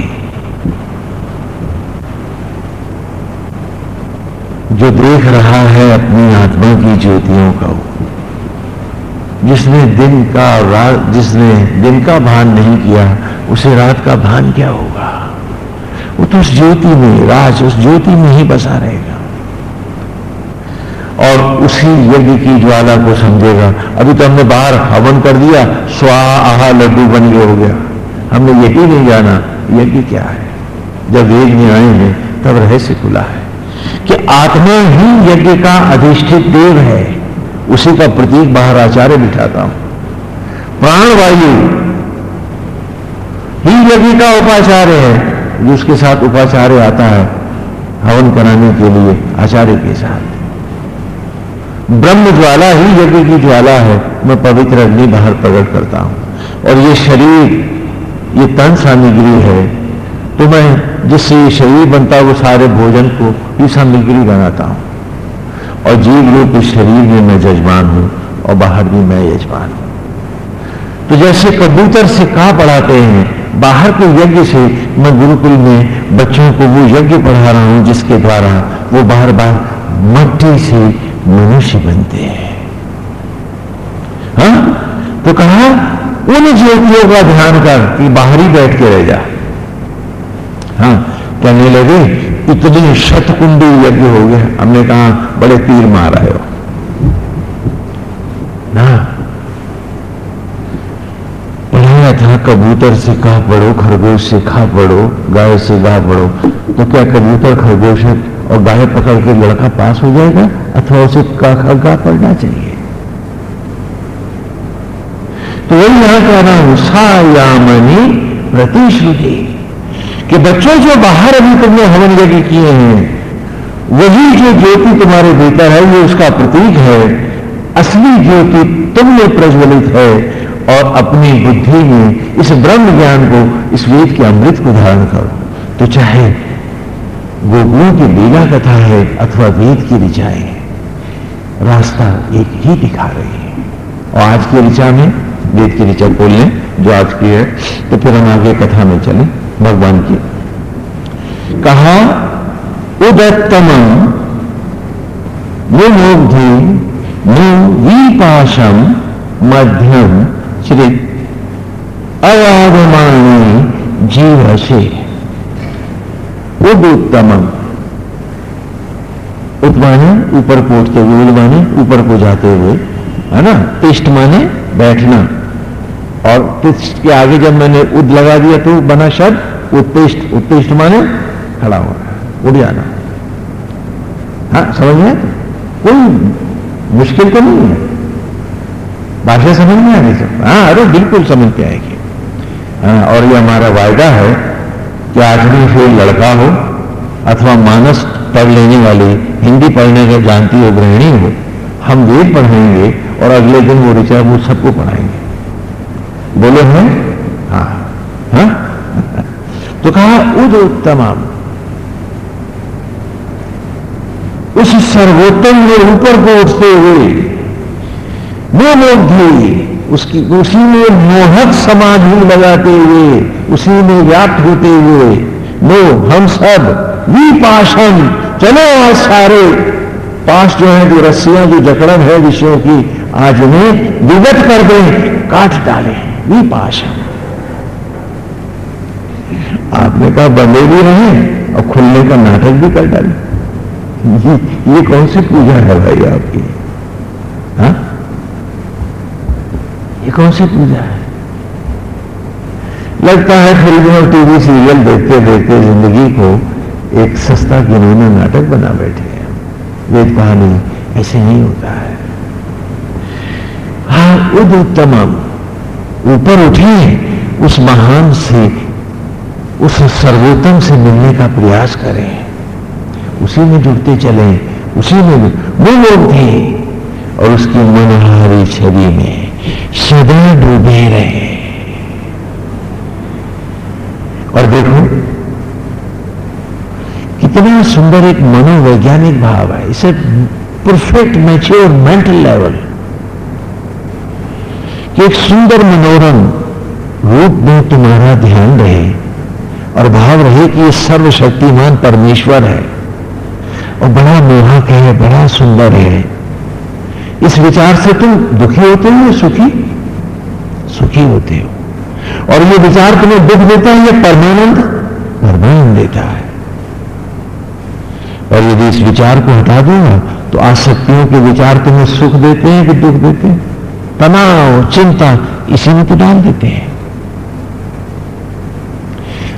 जो देख रहा है अपनी आत्मा की ज्योतियों का, जिसने दिन का रात, जिसने दिन का भान नहीं किया, उसे रात का भान क्या होगा? वो तो उस ज्योति में, राज उस ज्योति में ही बसा रहेगा। और उसी यज्ञ की ज्वाला को समझेगा। अभी तो हमने बाहर हवन कर दिया स्वा आहा लड्डू बन गए हो गया। हमने यही नहीं जाना, यज्ञ क्या है? जब वेद में आए हैं, तब रहस्य खुला है कि आत्मा ही यज्ञ का अधिष्ठित देव है। उसी का प्रतीक बाहर आचार्य बिठाता हूँ। प्राणवायु ही यज्ञ का उपाचार्य है जो उसके साथ उपाचार्य आता है, हवन कराने के लिए, आचार्य के साथ। ब्रह्म ज्वाला ही यज्ञ की ज्वाला है। मैं पवित्र अग्नि बाहर प्रकट करता हूँ। और ये शरीर, ये तन सामग्री है। तो मैं जिससे ये शरीर बनता वो सारे भोजन को ये सामग्री बनाता हूँ। और जीव रूप इस शरीर में मैं जजमान हूँ और बाहर भी मैं यजमान हूँ। तो जैसे कबूतर से कहा पढ़ाते हैं, बाहर के यज्ञ से मैं गुरुकुल में बच्चों को वो यज्ञ पढ़ा रहा हूँ, जिसके द्वारा वो बार बार मट्टी से मनुष्य बनते हैं। हा? तो कहा, उन ज्योतियों का ध्यान कर कि बाहर ही बैठ के रह जा। हाँ कहने लगे, इतने शतकुंडी यज्ञ हो गए, हमने कहा, बड़े तीर मार आए हो। ना। पढ़ाया था, कबूतर से कहा पढ़ो, खरगोश से खा पढ़ो, गाय से गा पढ़ो। तो क्या कबूतर, खरगोश और गाय पकड़ के लड़का पास हो जाएगा, अथवा उसे का खा पढ़ना चाहिए। तो वही यहाँ कह रहा हूँ, सायामणि प्रतिश्रुति, कि बच्चों जो बाहर अभी तुमने हवन यज्ञ किए हैं, वही जो ज्योति तुम्हारे भीतर है, ये उसका प्रतीक है। असली ज्योति तुम में प्रज्वलित है, और अपनी बुद्धि में इस ब्रह्म ज्ञान को, इस वेद के अमृत को धारण करो। तो चाहे गोकुओं की लीला कथा है अथवा वेद की ऋचाएँ रास्ता एक ही दिखा रही है। और आज की ऋचा में, वेद की ऋचा खोल लें, जो आज की है तो फिर हम आगे कथा में चले, भगवान की। कहा, उदत्तम मुग्धि नु विपाशम मध्यम श्री अवागमाणी जीव से उदुत्तम उत्माने ऊपर को उठते हुए उद माने ऊपर को जाते हुए, है ना? तिष्ट माने बैठना। और तिष्ट के आगे जब मैंने उद लगा दिया तो बना शब्द उत्तिष्ट उत्तिष्ट माने खड़ा होना उड़ जाना। हाँ समझ में कोई मुश्किल तो नहीं है। भाषा समझ में आ रही सब। हाँ अरे बिल्कुल समझ के आएगी। हाँ और ये हमारा वायदा है कि आदमी फिर लड़का हो, अथवा मानस पढ़ लेने वाली, हिंदी पढ़ने के जानती हो, गृहिणी हो, हम वेद पढ़ाएँगे और अगले दिन वो ऋचा वो सबको पढ़ाएँगे। बोले हैं? हाँ। हाँ? तो कहा, उद उत्तम उस सर्वोत्तम में ऊपर को उठते हुए, वो लोग भी उसकी, उसी में मोहक समाधि लगाते हुए, उसी में व्याप्त होते हुए, नो, हम सब विपाशन चलो आज सारे। पास जो है, जो रस्सियाँ, जो जकड़न है विषयों की, आज उन्हें विगत कर दें, काट डाले विपाशन आपने कहा, बंदे भी रहे और खुलने का नाटक भी कर डाले। ये कौन सी पूजा है भाई आपकी? हा? ये कौन सी पूजा है? लगता है फ़िल्म और टीवी सीरियल देखते देखते ज़िंदगी को एक सस्ता गिनौना नाटक बना बैठे हैं। वेद कहानी ऐसे नहीं होता है। हाँ उद उत्तम ऊपर उठे, उस महान से, उस सर्वोत्तम से मिलने का प्रयास करें। उसी में जुड़ते चले, उसी में वो लोग थे और उसकी मनोहारी छवि में सदा डूबे रहे। और देखो, कितना सुंदर एक मनोवैज्ञानिक भाव है। इसे परफेक्ट मैच्योर मेंटल लेवल कि एक सुंदर मनोरम रूप में तुम्हारा ध्यान रहे और भाव रहे कि ये सर्वशक्तिमान परमेश्वर है। और बड़ा मोहक है, बड़ा सुंदर है। इस विचार से तुम दुखी होते हो या सुखी? सुखी होते हो। और ये विचार तुम्हें दुख देता है या परमानंद? परमानंद देता है। और यदि इस विचार को हटा दो तो आसक्तियों के विचार तुम्हें सुख देते हैं कि दुख देते हैं? तनाव, चिंता, इसी में तो डाल देते हैं।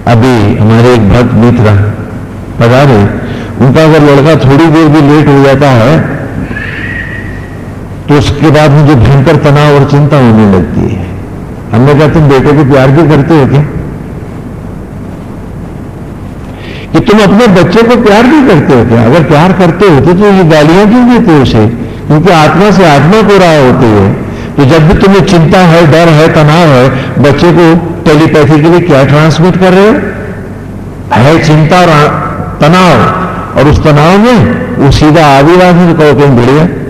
अभी हमारे एक भक्त मित्र पधारे। उनका अगर लड़का थोड़ी देर भी लेट हो जाता है तो उसके बाद मुझे भयंकर तनाव और चिंता होने लगती है। हमने कहा, तुम बेटे को प्यार भी करते हो क्या? कि तुम अपने बच्चे को प्यार भी करते हो क्या? अगर प्यार करते होते तो ये गालियाँ क्यों देते हो उसे? क्योंकि आत्मा से आत्मा को रहा होती है। तो जब भी तुम्हें चिंता है, डर है, तनाव है, बच्चे को टेलीपैथी के लिए क्या ट्रांसमिट कर रहे हो? है चिंता तनाव। और उस तनाव में वो सीधा आदिवासी तो कहो, कहीं बढ़िया।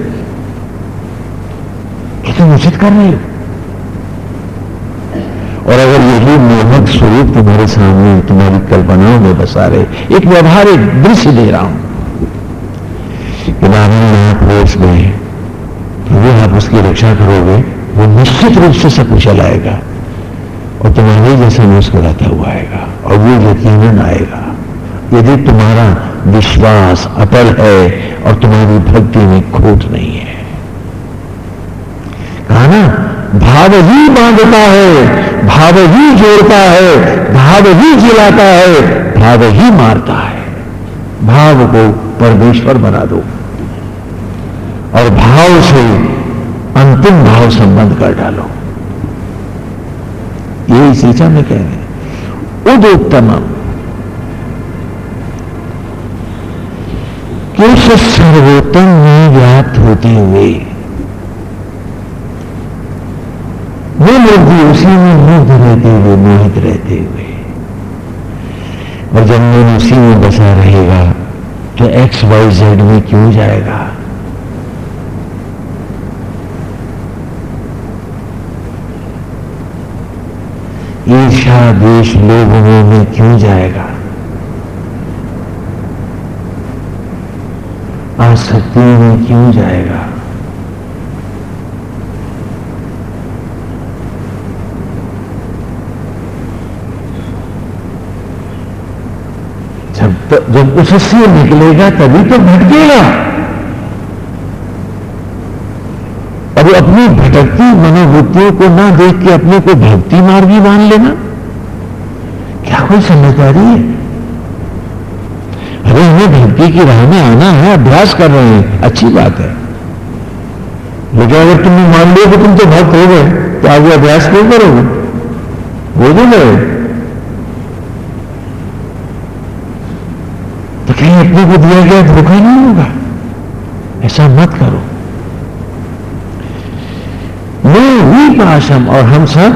उचित कर रहे हो? और अगर यही मोहक स्वरूप तुम्हारे सामने, तुम्हारी कल्पनाओं में बसा रहे, एक व्यवहारिक दृश्य दे रहा हूँ। कि नारायण कोष में वो आप उसकी रक्षा करोगे, वो निश्चित रूप से सब कुछ चलाएगा और तुम्हारे जैसा मुस्कुराता हुआ आएगा, और वो यकीन आएगा, यदि तुम्हारा विश्वास अटल है और तुम्हारी भक्ति में खोट नहीं है। ना भाव ही बांधता है, भाव ही जोड़ता है, भाव ही जिलाता है, भाव ही मारता है। भाव को परमेश्वर बना दो। और भाव से अंतिम भाव संबंध कर डालो। ये इस ऋचा में कह रहे हैं। उदोत्तम किस सर्वोत्तम में व्याप्त होते हुए वो लोग भी उसी में मुग्ध रहते हुए, मोहित रहते हुए। और जब मन उसी में बसा रहेगा तो एक्स वाई जेड में क्यों जाएगा? ईर्षा देश लोगों में क्यों जाएगा? आसक्ति में क्यों जाएगा? जब उससे निकलेगा तभी तो भटकेगा। अब अपनी भटकती मनोवृत्तियों को ना देख के अपने को भक्ति मार्गी मान लेना। क्या कोई समझदारी है? अरे, हमें भक्ति की राह में आना है, अभ्यास कर रहे हैं। अच्छी बात है। लेकिन अगर तुमने मान लिया कि तुम तो भक्त हो गए तो आगे अभ्यास क्यों करोगे? वो गए। तो अपने को दिया गया धोखा नहीं होगा। ऐसा मत करो। मैं पाशम और हम सब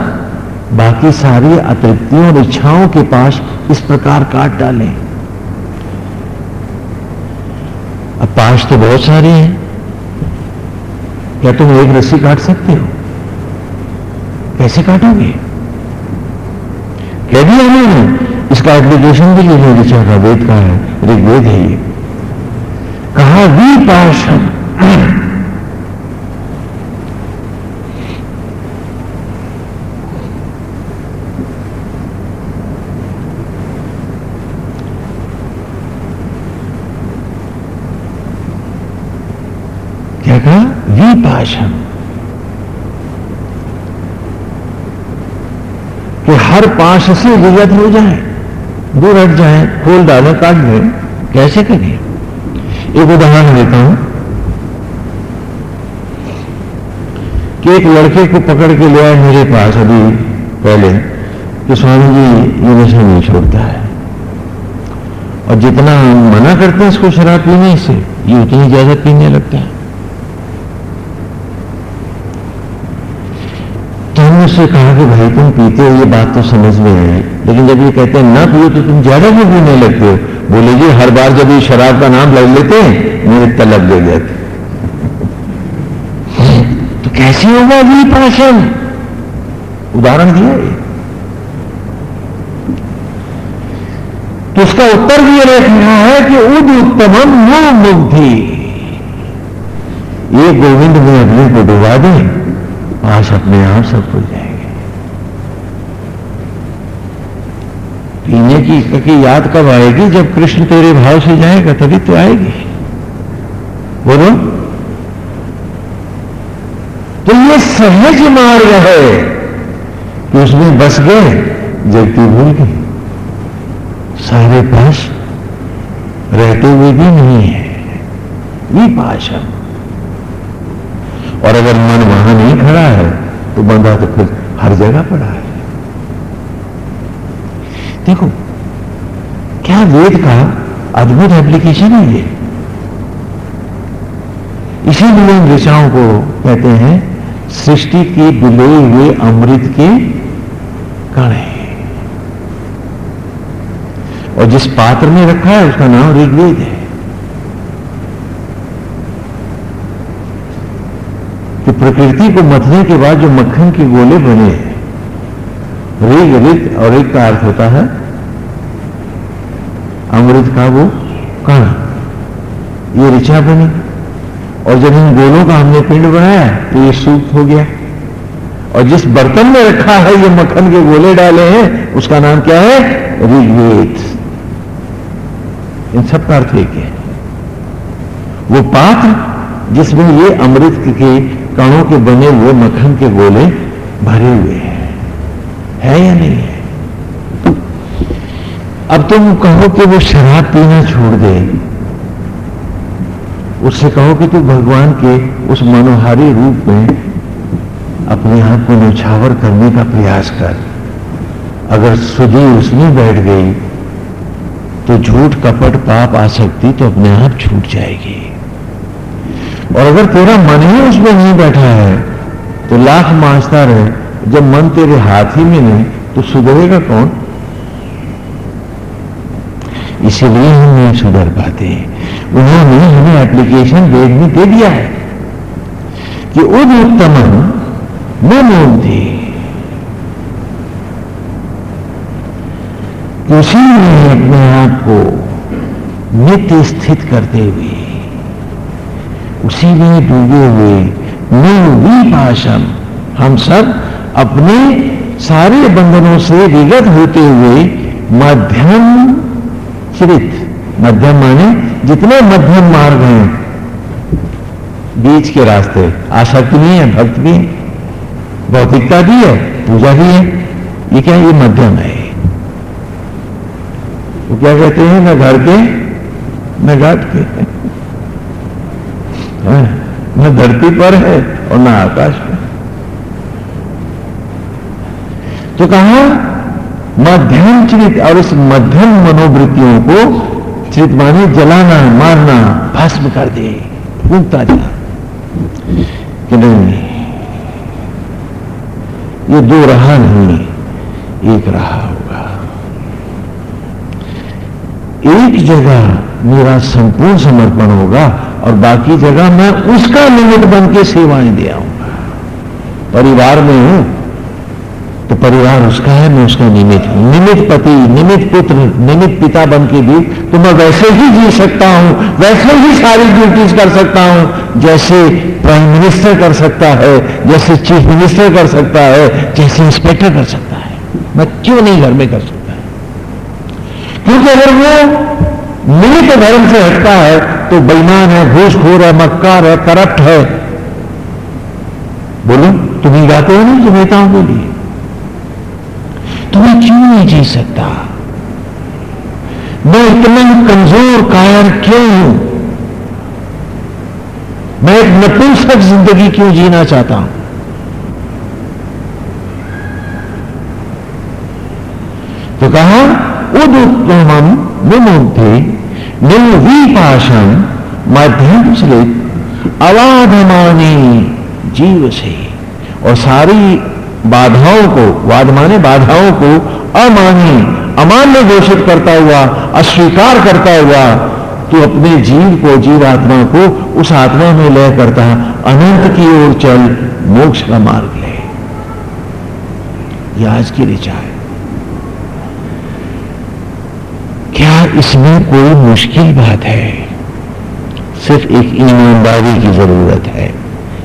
बाकी सारी अतृप्तियों और इच्छाओं के पास इस प्रकार काट डालें। अब पाश तो बहुत सारे हैं। क्या तुम एक रस्सी काट सकते हो? कैसे काटोगे? कह दिया उन्होंने इसका एप्लीकेशन भी लिखे ऋचा का वेद का है, ऋग्वेद है ये। कहा, विपाशम। क्या कहा? कि हर पाश से विगत हो जाए। दूर हट जाए, खोल डाले काट दे कैसे करें? एक उदाहरण देता हूँ। कि एक लड़के को पकड़ के ले आए मेरे पास अभी पहले कि स्वामी जी, ये नशा नहीं छोड़ता है। और जितना मना करते हैं इसको शराब पीने से, ये उतनी ज़्यादा पीने लगता है। उससे कहा कि भाई तुम पीते हो, ये बात तो समझ में है। लेकिन जब ये कहते हैं, ना पियो तो तुम ज़्यादा क्यों पीने लगते हो। बोले, जी, हर बार जब ये शराब का नाम लग लेते हैं मेरे तलब ले जाते तो कैसे होगा विपाशन उदाहरण दिया ये तो उसका उत्तर भी ये रखना है कि उद उत्तम नो मुग्धि। ये गोविंद में अपने को डुबा दें। पास अपने आप सब खुल जाएँगे। पीने की क्योंकि याद कब आएगी? जब कृष्ण तेरे भाव से जाएगा, तभी तो आएगी। बोलो। तो ये सहज मार्ग है कि उसमें बस गए, जगती भूल गई। सारे पास रहते हुए भी नहीं है। विपाशम और अगर मन वहाँ नहीं खड़ा है तो बंदा तो फिर हर जगह पड़ा है। देखो, क्या वेद का अद्भुत एप्लीकेशन है ये? इसीलिए इन ऋषाओं को कहते हैं, सृष्टि के बिले हुए अमृत के कण। है और जिस पात्र में रखा है, उसका नाम ऋग्वेद है। कि प्रकृति को मथने के बाद जो मक्खन के गोले बने हैं, ऋग, ऋत और ऋग का अर्थ होता है अमृत का वो कण। ये ऋचा बनी। और जब इन गोलों का हमने पिंड बनाया तो ये सूप हो गया। और जिस बर्तन में रखा है, ये मक्खन के गोले डाले हैं, उसका नाम क्या है? ऋग्वेद। इन सब का अर्थ एक है। वो पात्र जिसमें ये अमृत के कणों के बने हुए मक्खन के गोले भरे हुए हैं। है या नहीं है? अब तुम कहो कि वो शराब पीना छोड़ दे। उससे कहो कि तू भगवान के उस मनोहारी रूप में अपने आप को निछावर करने का प्रयास कर। अगर सुधी उसमें बैठ गई तो झूठ कपट पाप आ सकती तो अपने आप छूट जाएगी। और अगर तेरा मन ही उसमें नहीं बैठा है तो लाख मांझता रहे जब मन तेरे हाथ ही में नहीं तो सुधरेगा कौन? इसीलिए हम नहीं सुधर पाते। उन्होंने हमें एप्लीकेशन वेद में दे दिया है कि उद उत्तम न थे। उसी में अपने आप को नित्य स्थित करते हुए उसी में डूबे हुए निर्वीपाशम हम सब अपने सारे बंधनों से विगत होते हुए मध्यम चरित मध्यम माने जितने मध्यम मार्ग हैं बीच के रास्ते। आसक्ति भी है भक्त भी भौतिकता भी है पूजा भी है ये क्या ये मध्यम है? वो क्या कहते हैं? न घर के न घाट के। हाँ, धरती पर है और ना आकाश में तो कहा, मध्यम चित और इस मध्यम मनोवृत्तियों को चित माने जलाना, मारना, भस्म कर दे फूकता जा कि नहीं, ये दो रहा नहीं, एक रहा होगा। एक जगह मेरा संपूर्ण समर्पण होगा और बाकी जगह मैं उसका निमित्त बन के सेवाएँ दे आऊँगा परिवार में हूँ तो परिवार उसका है, मैं उसका निमित्त हूँ। निमित्त पति, निमित्त पुत्र, निमित्त पिता बन के भी तो मैं वैसे ही जी सकता हूँ, वैसे ही सारी ड्यूटीज़ कर सकता हूँ, जैसे प्राइम मिनिस्टर कर सकता है, जैसे चीफ मिनिस्टर कर सकता है, जैसे इंस्पेक्टर कर सकता है। मैं क्यों नहीं घर में कर सकता? क्योंकि अगर वो निमित्त धर्म से हटता है तो बेईमान है, घूसखोर है, मक्कार है, करप्ट है। बोलो तुम्हें गाते हो ना जो नेताओं के लिए? तो मैं क्यों नहीं जी सकता? मैं इतना कमज़ोर, कायर क्यों हूँ? मैं एक नपुंसक ज़िंदगी क्यों जीना चाहता हूँ? तो कहा उदुत्तम विमुक्ति निर्वीपाशम मध्यम श्रित अवाधमानी जीव से और सारी बाधाओं को वाद माने बाधाओं को अमानी, अमान्य घोषित करता हुआ, अस्वीकार करता हुआ तो अपने जीव को जीव आत्मा को, उस आत्मा में लय करता अनंत की ओर चल, मोक्ष का मार्ग ले। यह आज की ऋचा है क्या इसमें कोई मुश्किल बात है? सिर्फ़ एक ईमानदारी की ज़रूरत है।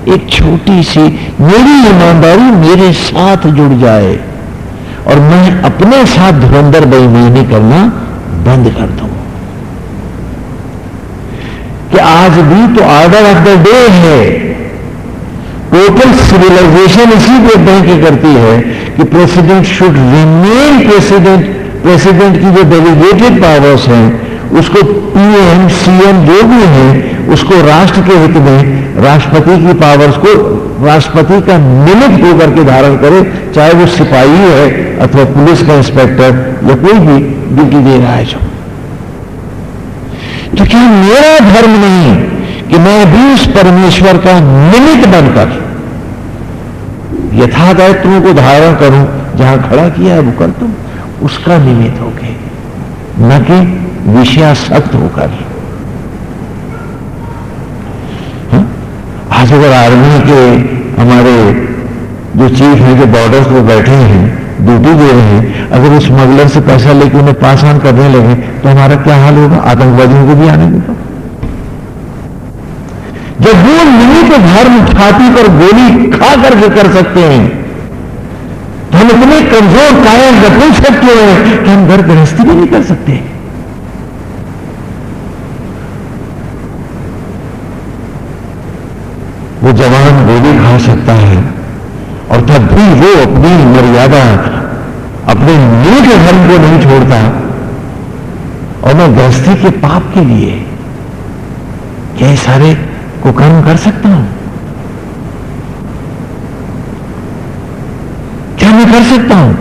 एक छोटी सी, मेरी ईमानदारी मेरे साथ जुड़ जाए और मैं अपने साथ धुरंधर बेईमानी करना बंद कर दूँ। कि आज भी तो ऑर्डर ऑफ़ द डे है। टोटल सिविलाइजेशन इसी पे बैंक करती है कि president should remain president president की जो डेलीगेटेड पावर्स हैं, उसको पीएम सीएम जो भी है, उसको राष्ट्र के हित में राष्ट्रपति की पावर्स को राष्ट्रपति का निमित्त होकर के धारण करे, चाहे वो सिपाही है अथवा पुलिस का इंस्पेक्टर या कोई भी ड्यूटी दे रहा है जो तो क्या मेरा धर्म नहीं है कि मैं भी उस परमेश्वर का निमित्त बनकर यथा को धारण करूँ, जहाँ खड़ा किया है वो कर तुम उसका निमित्त होके, न कि विषयासक्त होकर। हाँ? आज अगर आर्मी के हमारे जो चीफ है, जो बॉर्डर पर बैठे हैं ड्यूटी दे रहे हैं, अगर उस स्मगलर से पैसा लेके उन्हें पास ऑन करने लगे तो हमारा क्या हाल होगा? आतंकवादियों को भी आने देगा। जब वो निमित्त धर्म छाती पर गोली खा करके कर सकते हैं हम इतने कमज़ोर कायम रखने सकते हैं कि हम घर गृहस्थी भी नहीं कर सकते? वो जवान गोली खा सकता है और तब भी वो अपनी मर्यादा, अपने मूल धर्म को नहीं छोड़ता। और मैं गृहस्थी के पाप के लिए क्या सारे को कर्म कर सकता हूँ क्या मैं कर सकता हूँ।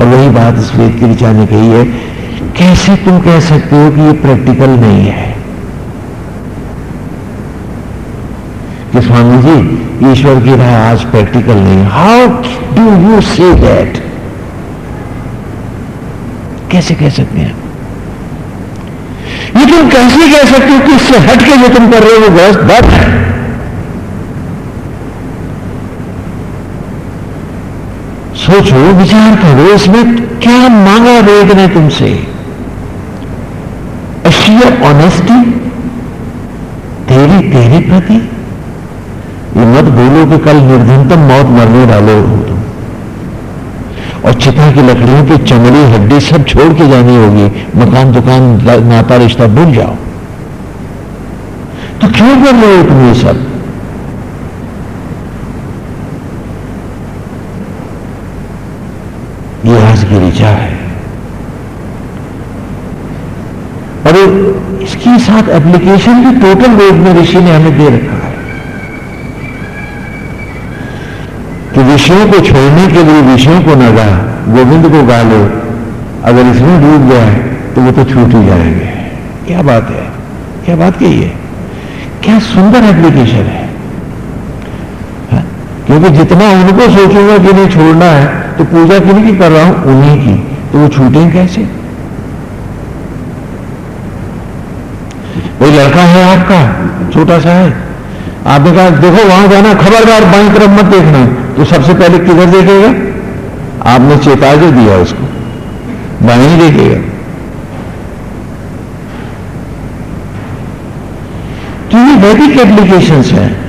और वही बात इस वेद की ऋचा ने कही है, कैसे तुम कह सकते हो कि ये प्रैक्टिकल नहीं है? कि स्वामी जी, ईश्वर की राह आज प्रैक्टिकल नहीं how do you say that कैसे कह सकते हैं? ये तुम कैसे कह सकते हो कि इससे हट के जो तुम कर रहे हो वो गलत है? सोचो, विचार करो, इसमें क्या मांगा वेद ने तुमसे? अशियर ऑनेस्टी तेरी तेरी प्रति? ये मत बोलो कि कल निर्धनतम मौत मरने वाले हो तुम। और चिता की लकड़ियों की चमड़ी, हड्डी सब छोड़ के जानी होगी। मकान, दुकान, नाता, रिश्ता, भूल जाओ। तो क्यों कर रहे हो तुम ये सब? ऋचा है। और इसके साथ एप्लीकेशन भी टोटल वेद में ऋषि ने हमें दे रखा है। कि विषयों को छोड़ने के लिए विषयों को न गा गोविंद को गा लो। अगर इसमें डूब गया तो वो तो छूट ही जाएँगे। क्या बात है? क्या बात कही है? क्या सुंदर एप्लीकेशन है। हा? क्योंकि जितना उनको सोचूँगा कि नहीं, छोड़ना है तो पूजा किन्हीं की कर रहा हूँ, उन्हीं की। तो वो छूटे कैसे? कोई लड़का है आपका? छोटा सा है। आपने कहा, देखो, वहाँ जाना, खबरदार बाई तरफ़ मत देखना। तो सबसे पहले किधर देखेगा? आपने चेतावनी दिया उसको। बाई देखेगा। तो ये वैदिक एप्लीकेशन है।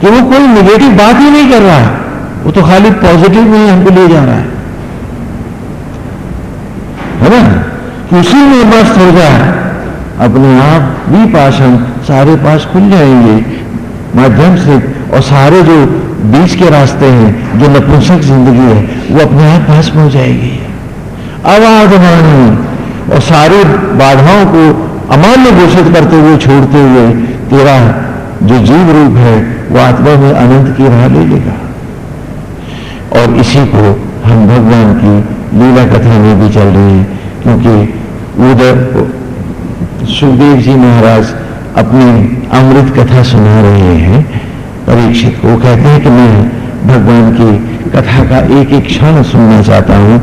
कि वो कोई निगेटिव बात ही नहीं कर रहा है, वो तो खाली पॉजिटिव में ही हमको ले जा रहा है। ना? कि उसी में मस्त हो जाए अपने आप भी पाशन सारे पास खुल जाएँगे माध्यम से, और सारे जो बीच के रास्ते हैं, जो नपुंसक ज़िंदगी है, वो अपने आप भस्म हो जाएगी। अवाध वाणी और सारी बाधाओं को अमान्य घोषित करते हुए, छोड़ते हुए, तेरा जो जीव रूप है, वो आत्मा में अनंत की राह ले लेगा। और इसी को हम भगवान की लीला कथा में भी चल रहे हैं, क्योंकि उधर सुखदेव जी महाराज अपनी अमृत कथा सुना रहे हैं, परीक्षित को। कहते हैं कि मैं भगवान की कथा का एक एक क्षण सुनना चाहता हूँ,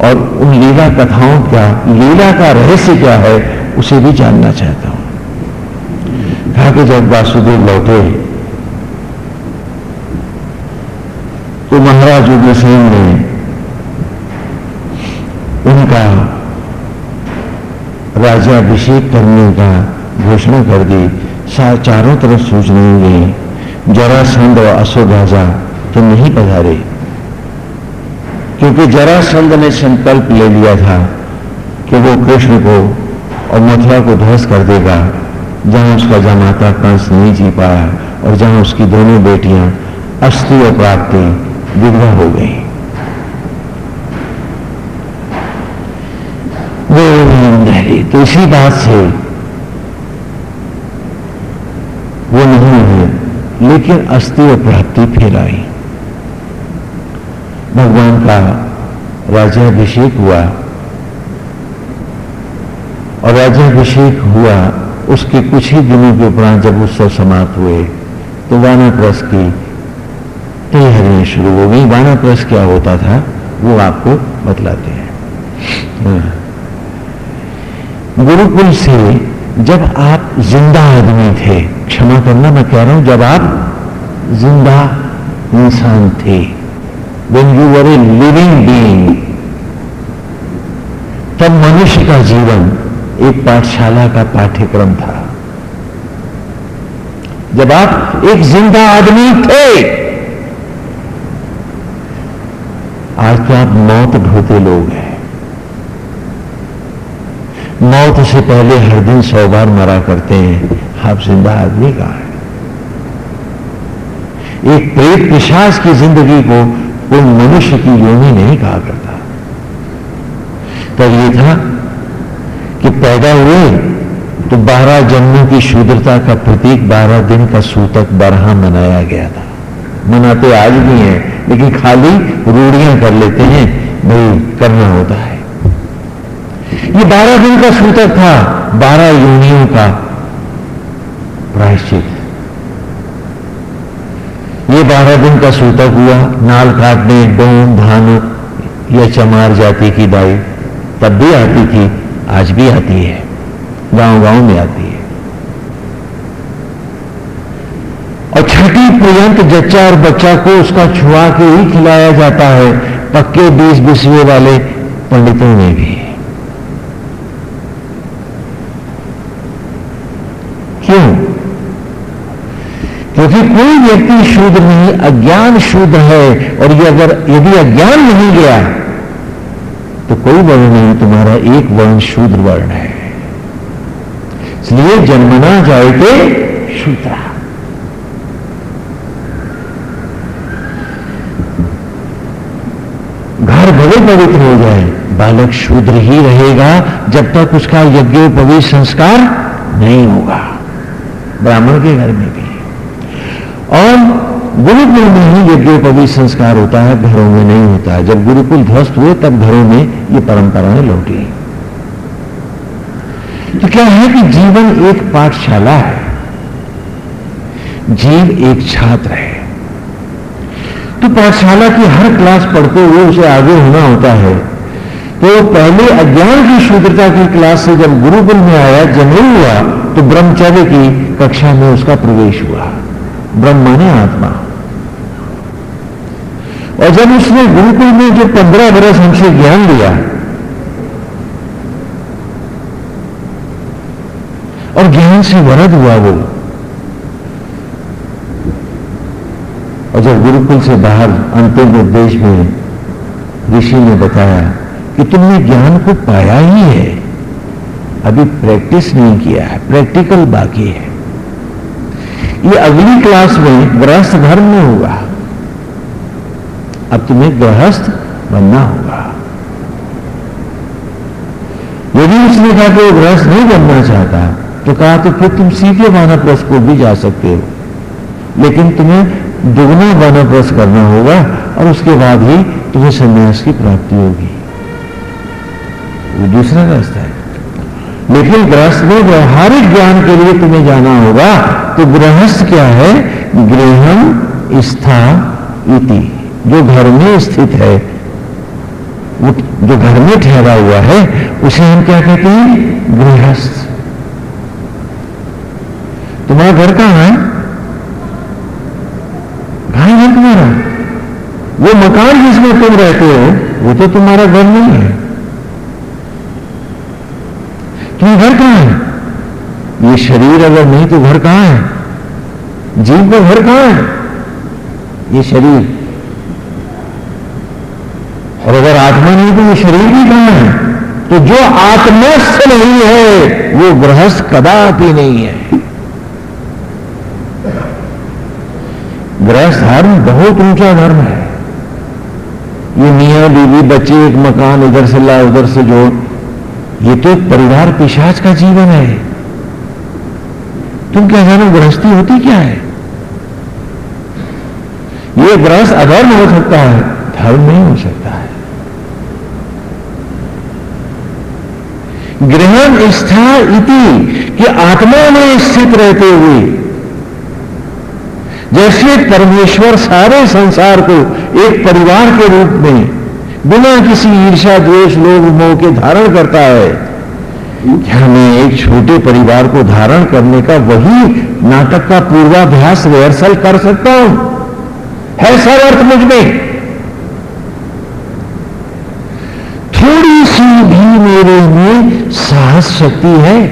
और उन लीला कथाओं का, लीला का रहस्य क्या है, उसे भी जानना चाहता हूँ। कहा कि जब वासुदेव लौटे तो महाराज उग्रसेन ने उनका राजाभिषेक करने का घोषणा कर दी। चारों तरफ़ सूचनाएँ गई जरासंध और अशोक राजा तो नहीं पधारे। क्योंकि जरासंध ने संकल्प ले लिया था कि वो कृष्ण को और मथुरा को ध्वस्त कर देगा। जहाँ उसका जमाता कंस नहीं जी पाया और जहाँ उसकी दोनों बेटियाँ अस्थि प्राप्ति विधवा हो गई। तो इसी बात से वो नहीं है लेकिन अस्थि प्राप्ति फिर आई। भगवान का राज्याभिषेक हुआ और राज्याभिषेक हुआ उसके कुछ ही दिनों के उपरांत जब उत्सव समाप्त हुए तो वानाप्रस की तैयारियाँ शुरू हो गई वानाप्रस क्या होता था, वो आपको बतलाते हैं हाँ। गुरुकुल से जब आप ज़िंदा आदमी थे, क्षमा करना मैं कह रहा हूँ, जब आप ज़िंदा इंसान थे when you were a living being तब मनुष्य का जीवन एक पाठशाला का पाठ्यक्रम था। जब आप एक ज़िंदा आदमी थे, आज तो आप मौत ढोते लोग हैं। मौत से पहले हर दिन सौ बार मरा करते हैं। आप ज़िंदा आदमी कहा है? एक प्रेत पिशाच की ज़िंदगी को कोई मनुष्य की योनि नहीं कहा करता। तब ये था कि पैदा हुए तो बारह जन्मों की शुद्रता का प्रतीक बारह दिन का सूतक बरहा मनाया गया था। मनाते आज भी हैं, लेकिन खाली रूढ़ियाँ कर लेते हैं, भाई, करना होता है। ये बारह दिन का सूतक था, बारह योनियों का प्रायश्चित। ये बारह दिन का सूतक हुआ, नाल काटने, डोम भानु या चमार जाति की दाई, तब भी आती थी आज भी आती है गाँव गाँव में आती है। और छठी पर्यंत जच्चा और बच्चा को उसका छुआ के ही खिलाया जाता है, पक्के बीस बिस्वे वाले पंडितों में भी। क्यों? क्योंकि कोई व्यक्ति शूद्र नहीं, अज्ञान शूद्र है, और ये अगर यदि अज्ञान नहीं गया तो कोई वर्ण नहीं, तुम्हारा एक वर्ण शूद्र वर्ण है। इसलिए जन्मना जाए शूद्रा। घर भले पवित्र हो जाए, बालक शूद्र ही रहेगा, जब तक उसका यज्ञ यज्ञोपवी संस्कार नहीं होगा। ब्राह्मण के घर में भी। और गुरुकुल में ही यज्ञोपवी संस्कार होता है, घरों में नहीं होता है। जब गुरुकुल ध्वस्त हुए, तब घरों में ये परंपराएँ लौटी। तो क्या है कि जीवन एक पाठशाला है? जीव एक छात्र है। तो पाठशाला की हर क्लास पढ़ते हुए उसे आगे होना होता है। तो पहले अज्ञान की शुद्धता की क्लास से जब गुरुकुल में आया जन्म हुआ तो ब्रह्मचर्य की कक्षा में उसका प्रवेश हुआ। ब्रह्म ने आत्मा। और जब उसने गुरुकुल में जो पंद्रह बरस हमसे ज्ञान लिया, और ज्ञान से वरद हुआ वो, और जब गुरुकुल से बाहर अंतिम निर्देश में ऋषि ने बताया कि तुमने ज्ञान को पाया ही है, अभी प्रैक्टिस नहीं किया है, प्रैक्टिकल बाकी है। ये अगली क्लास में गृहस्थ धर्म में होगा। अब तुम्हें गृहस्थ बनना होगा। यदि उसने कहा कि वो गृहस्थ नहीं बनना चाहता तो कहा तो फिर तुम सीधे वानप्रस्थ को भी जा सकते हो। लेकिन तुम्हें दुगना वानप्रस्थ करना होगा और उसके बाद ही तुम्हें संन्यास की प्राप्ति होगी। वो दूसरा रास्ता है। लेकिन गृहस्थ में व्यवहारिक ज्ञान के लिए तुम्हें जाना होगा तो गृहस्थ क्या है? गृहम स्था इति। जो घर में स्थित है, वो जो घर में ठहरा हुआ है, उसे हम क्या कहते हैं? गृहस्थ। तुम्हारा घर कहाँ है? कहाँ है तुम्हारा? वो मकान जिसमें तुम रहते हो, वो तो तुम्हारा घर नहीं है तुम घर कहाँ है? ये शरीर अगर नहीं तो घर कहाँ है? जीव का घर कहाँ है? ये शरीर। और अगर आत्मा नहीं तो ये शरीर भी कहाँ है? तो जो आत्मस्थ नहीं है, वो गृहस्थ कदापि नहीं है। गृहस्थ धर्म बहुत ऊँचा धर्म है। ये मियाँ, बीवी, बच्चे एक मकान इधर से ला, उधर से जोड़ ये तो एक परिवार पिशाच का जीवन है। तुम क्या जानो, गृहस्थी होती क्या है? ये गृहस्थ अधर्म हो सकता है, धर्म नहीं हो सकता है। ग्रहण स्था इति, कि आत्मा में स्थित रहते हुए, जैसे परमेश्वर सारे संसार को एक परिवार के रूप में बिना किसी ईर्षा द्वेष लोभ मोह के धारण करता है। क्या मैं एक छोटे परिवार को धारण करने का वही नाटक का पूर्वाभ्यास रिहर्सल कर सकता हूँ? है सर अर्थ मुझमें? थोड़ी सी भी मेरे में साहस शक्ति है।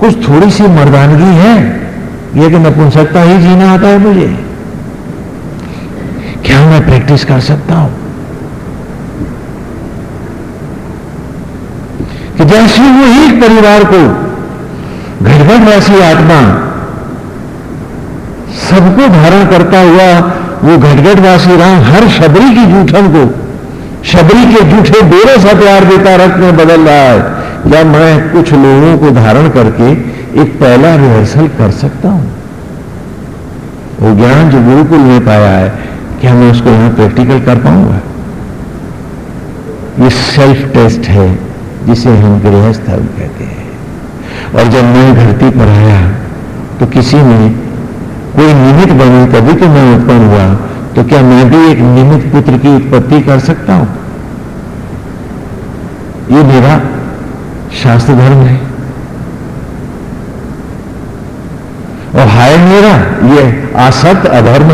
कुछ थोड़ी सी मर्दानगी है। ये कि नपुंसकता ही जीना आता है मुझे। क्या मैं प्रैक्टिस कर सकता हूँ? कि जैसे वो एक परिवार को घटघट वैसी आत्मा सबको धारण करता हुआ वो घटघटवासी राम हर शबरी की जूठन को, शबरी के जूठे बेरे सा प्यार देता रक्त में बदल रहा है। या मैं कुछ लोगों को धारण करके एक पहला रिहर्सल कर सकता हूँ। वो ज्ञान जो गुरुकुल में पाया है क्या मैं उसको यहाँ प्रैक्टिकल कर पाऊँगा। ये सेल्फ टेस्ट है, जिसे हम गृहस्थ कहते हैं। और जब मैं धरती पर आया तो किसी ने कोई निमित्त बनी, तभी तो मैं उत्पन्न हुआ तो क्या मैं भी एक निमित पुत्र की उत्पत्ति कर सकता हूँ? ये मेरा शास्त्र धर्म है। और हाय मेरा, ये आसक्त अधर्म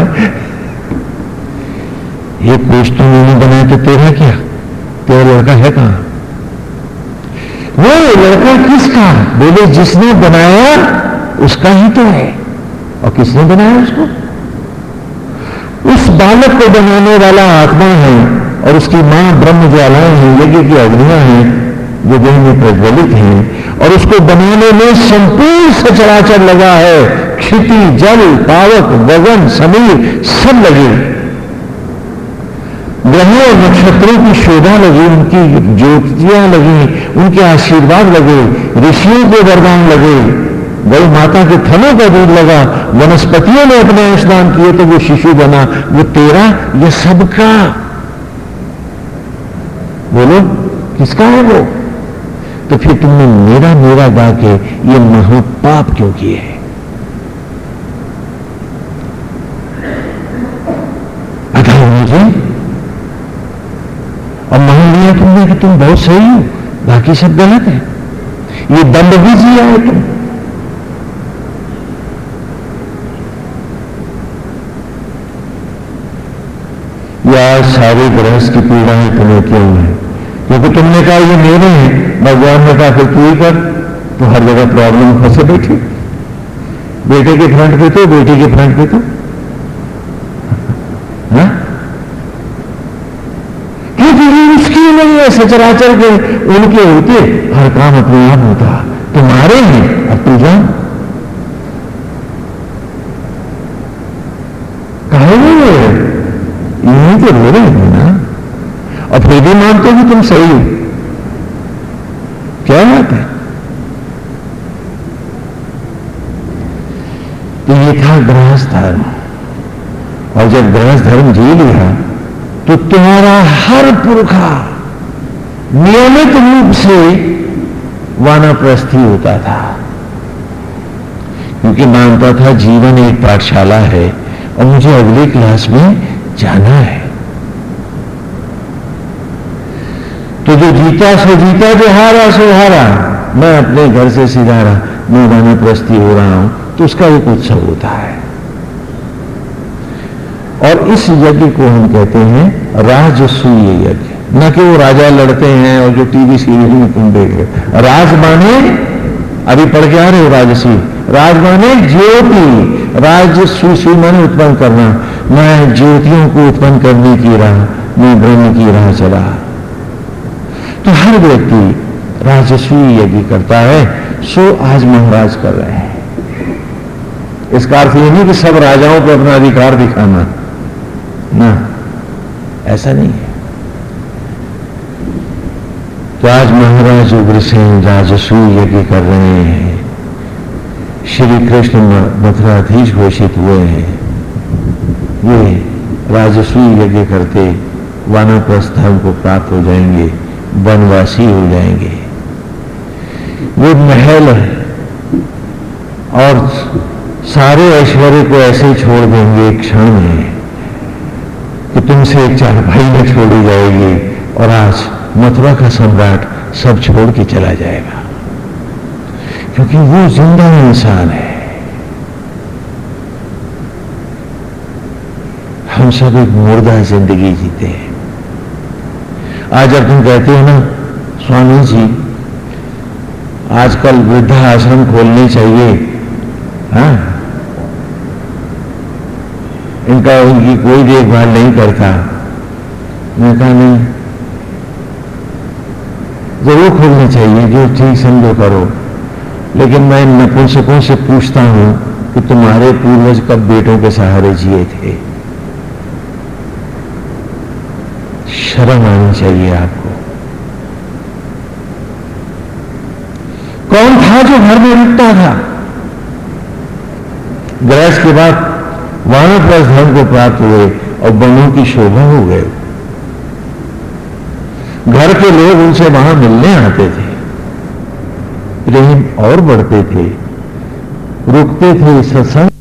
ये कोष तो मैंने बनाया तो तेरा क्या? तेरा लड़का है कहाँ? वो लड़का किसका? बोले, जिसने बनाया, उसका ही तो है। और किसने बनाया उसको? उस बालक को बनाने वाला आत्मा है, और उसकी माँ ब्रह्म ज्वालाएँ हैं, यज्ञ की अग्नियाँ हैं, जो देह में प्रज्वलित हैं। और उसको बनाने में संपूर्ण सचराचर लगा है। क्षिति, जल, पावक गगन समीर, सब लगे। ग्रहों और नक्षत्रों की शोभा लगी, उनकी ज्योतियाँ लगी, उनके आशीर्वाद लगे, ऋषियों के वरदान लगे। गौ माता के थनों का दूध लगा, वनस्पतियों ने अपने स्नान किए तो वो शिशु बना। वो तेरा, ये सबका। बोलो, किसका है वो? तो फिर तुमने मेरा मेरा गा के ये महापाप क्यों किए है? मुझे? और मान लिया तुमने कि तुम बहुत सही हो, बाकी सब गलत है। ये दंड भी जिया है तुम। या सारे गृहस्थ की पीड़ाएँ तुम्हें क्यों है? क्योंकि तुमने कहा ये मेरे हैं। भगवान ने कहा, फिर तू ही कर। तो हर जगह प्रॉब्लम फंसे बैठी। बेटे के फ्रंट पे तो बेटी के फ्रंट पे तो। हाँ? उसकी नहीं है, सचराचर के उनके होते हर काम अपने आप होता। तुम्हारे हैं, अब तू जा कहे तो रो रहे हैं ना और फिर भी मानते हो कि तुम सही हो। क्या बात है? तो ये था गृहस्थ धर्म। और जब गृहस्थ धर्म जी लिया तो तुम्हारा हर पुरखा नियमित रूप से वानाप्रस्थी होता था। क्योंकि मानता था, जीवन एक पाठशाला है, और मुझे अगली क्लास में जाना है तो जो जीता सो जीता जो हारा, सो हारा। मैं अपने घर से सीधा रहा, मैं वानाप्रस्थी हो रहा हूँ तो उसका एक उत्सव होता है। और इस यज्ञ को हम कहते हैं राजसूय यज्ञ। न कि वो राजा लड़ते हैं और जो टीवी सीरियल में तुम देख रहे राज माने अभी पढ़ के आ रहे हो राजसी राज माने ज्योति, राजसूय माने उत्पन्न करना। मैं ज्योतियों को उत्पन्न करने की राह, मैं ब्रह्म की राह चला। तो हर व्यक्ति राजस्वी यज्ञ करता है, सो आज महाराज कर रहे हैं। इसका अर्थ यह नहीं कि सब राजाओं को अपना अधिकार दिखाना। ना, ऐसा नहीं है। तो आज महाराज उग्रसेन राजसूय यज्ञ कर रहे हैं। श्री कृष्ण मथुराधीश घोषित हुए हैं। ये राजस्वी यज्ञ करते वानप्रस्थ को प्राप्त हो जाएँगे। वनवासी हो जाएँगे। वो महल और सारे ऐश्वर्य को ऐसे ही छोड़ देंगे क्षण में कि तुमसे एक चार भाई में छोड़ी जाएगी और आज मथुरा का सम्राट सब छोड़ के चला जाएगा। क्योंकि वो ज़िंदा इंसान है। हम सब एक मुर्दा ज़िंदगी जीते हैं। आज जब तुम कहते हो ना, स्वामी जी, आजकल वृद्धा आश्रम खोलने चाहिए हाँ? इनका उनकी कोई देखभाल नहीं करता। मैं कहा, नहीं, ज़रूर खोलने चाहिए, जो ठीक समझो करो। लेकिन मैं नपुंसकों से पूछता हूँ कि तुम्हारे पूर्वज कब बेटों के सहारे जिए थे? शर्म आनी चाहिए आपको। कौन था जो घर में रुकता था? ग्रहस्थ के बाद वानप्रस्थ धर्म को प्राप्त हुए और बनों की शोभा हो गए घर के लोग उनसे वहाँ मिलने आते थे। प्रेम और बढ़ते थे। रुकते थे सत्संग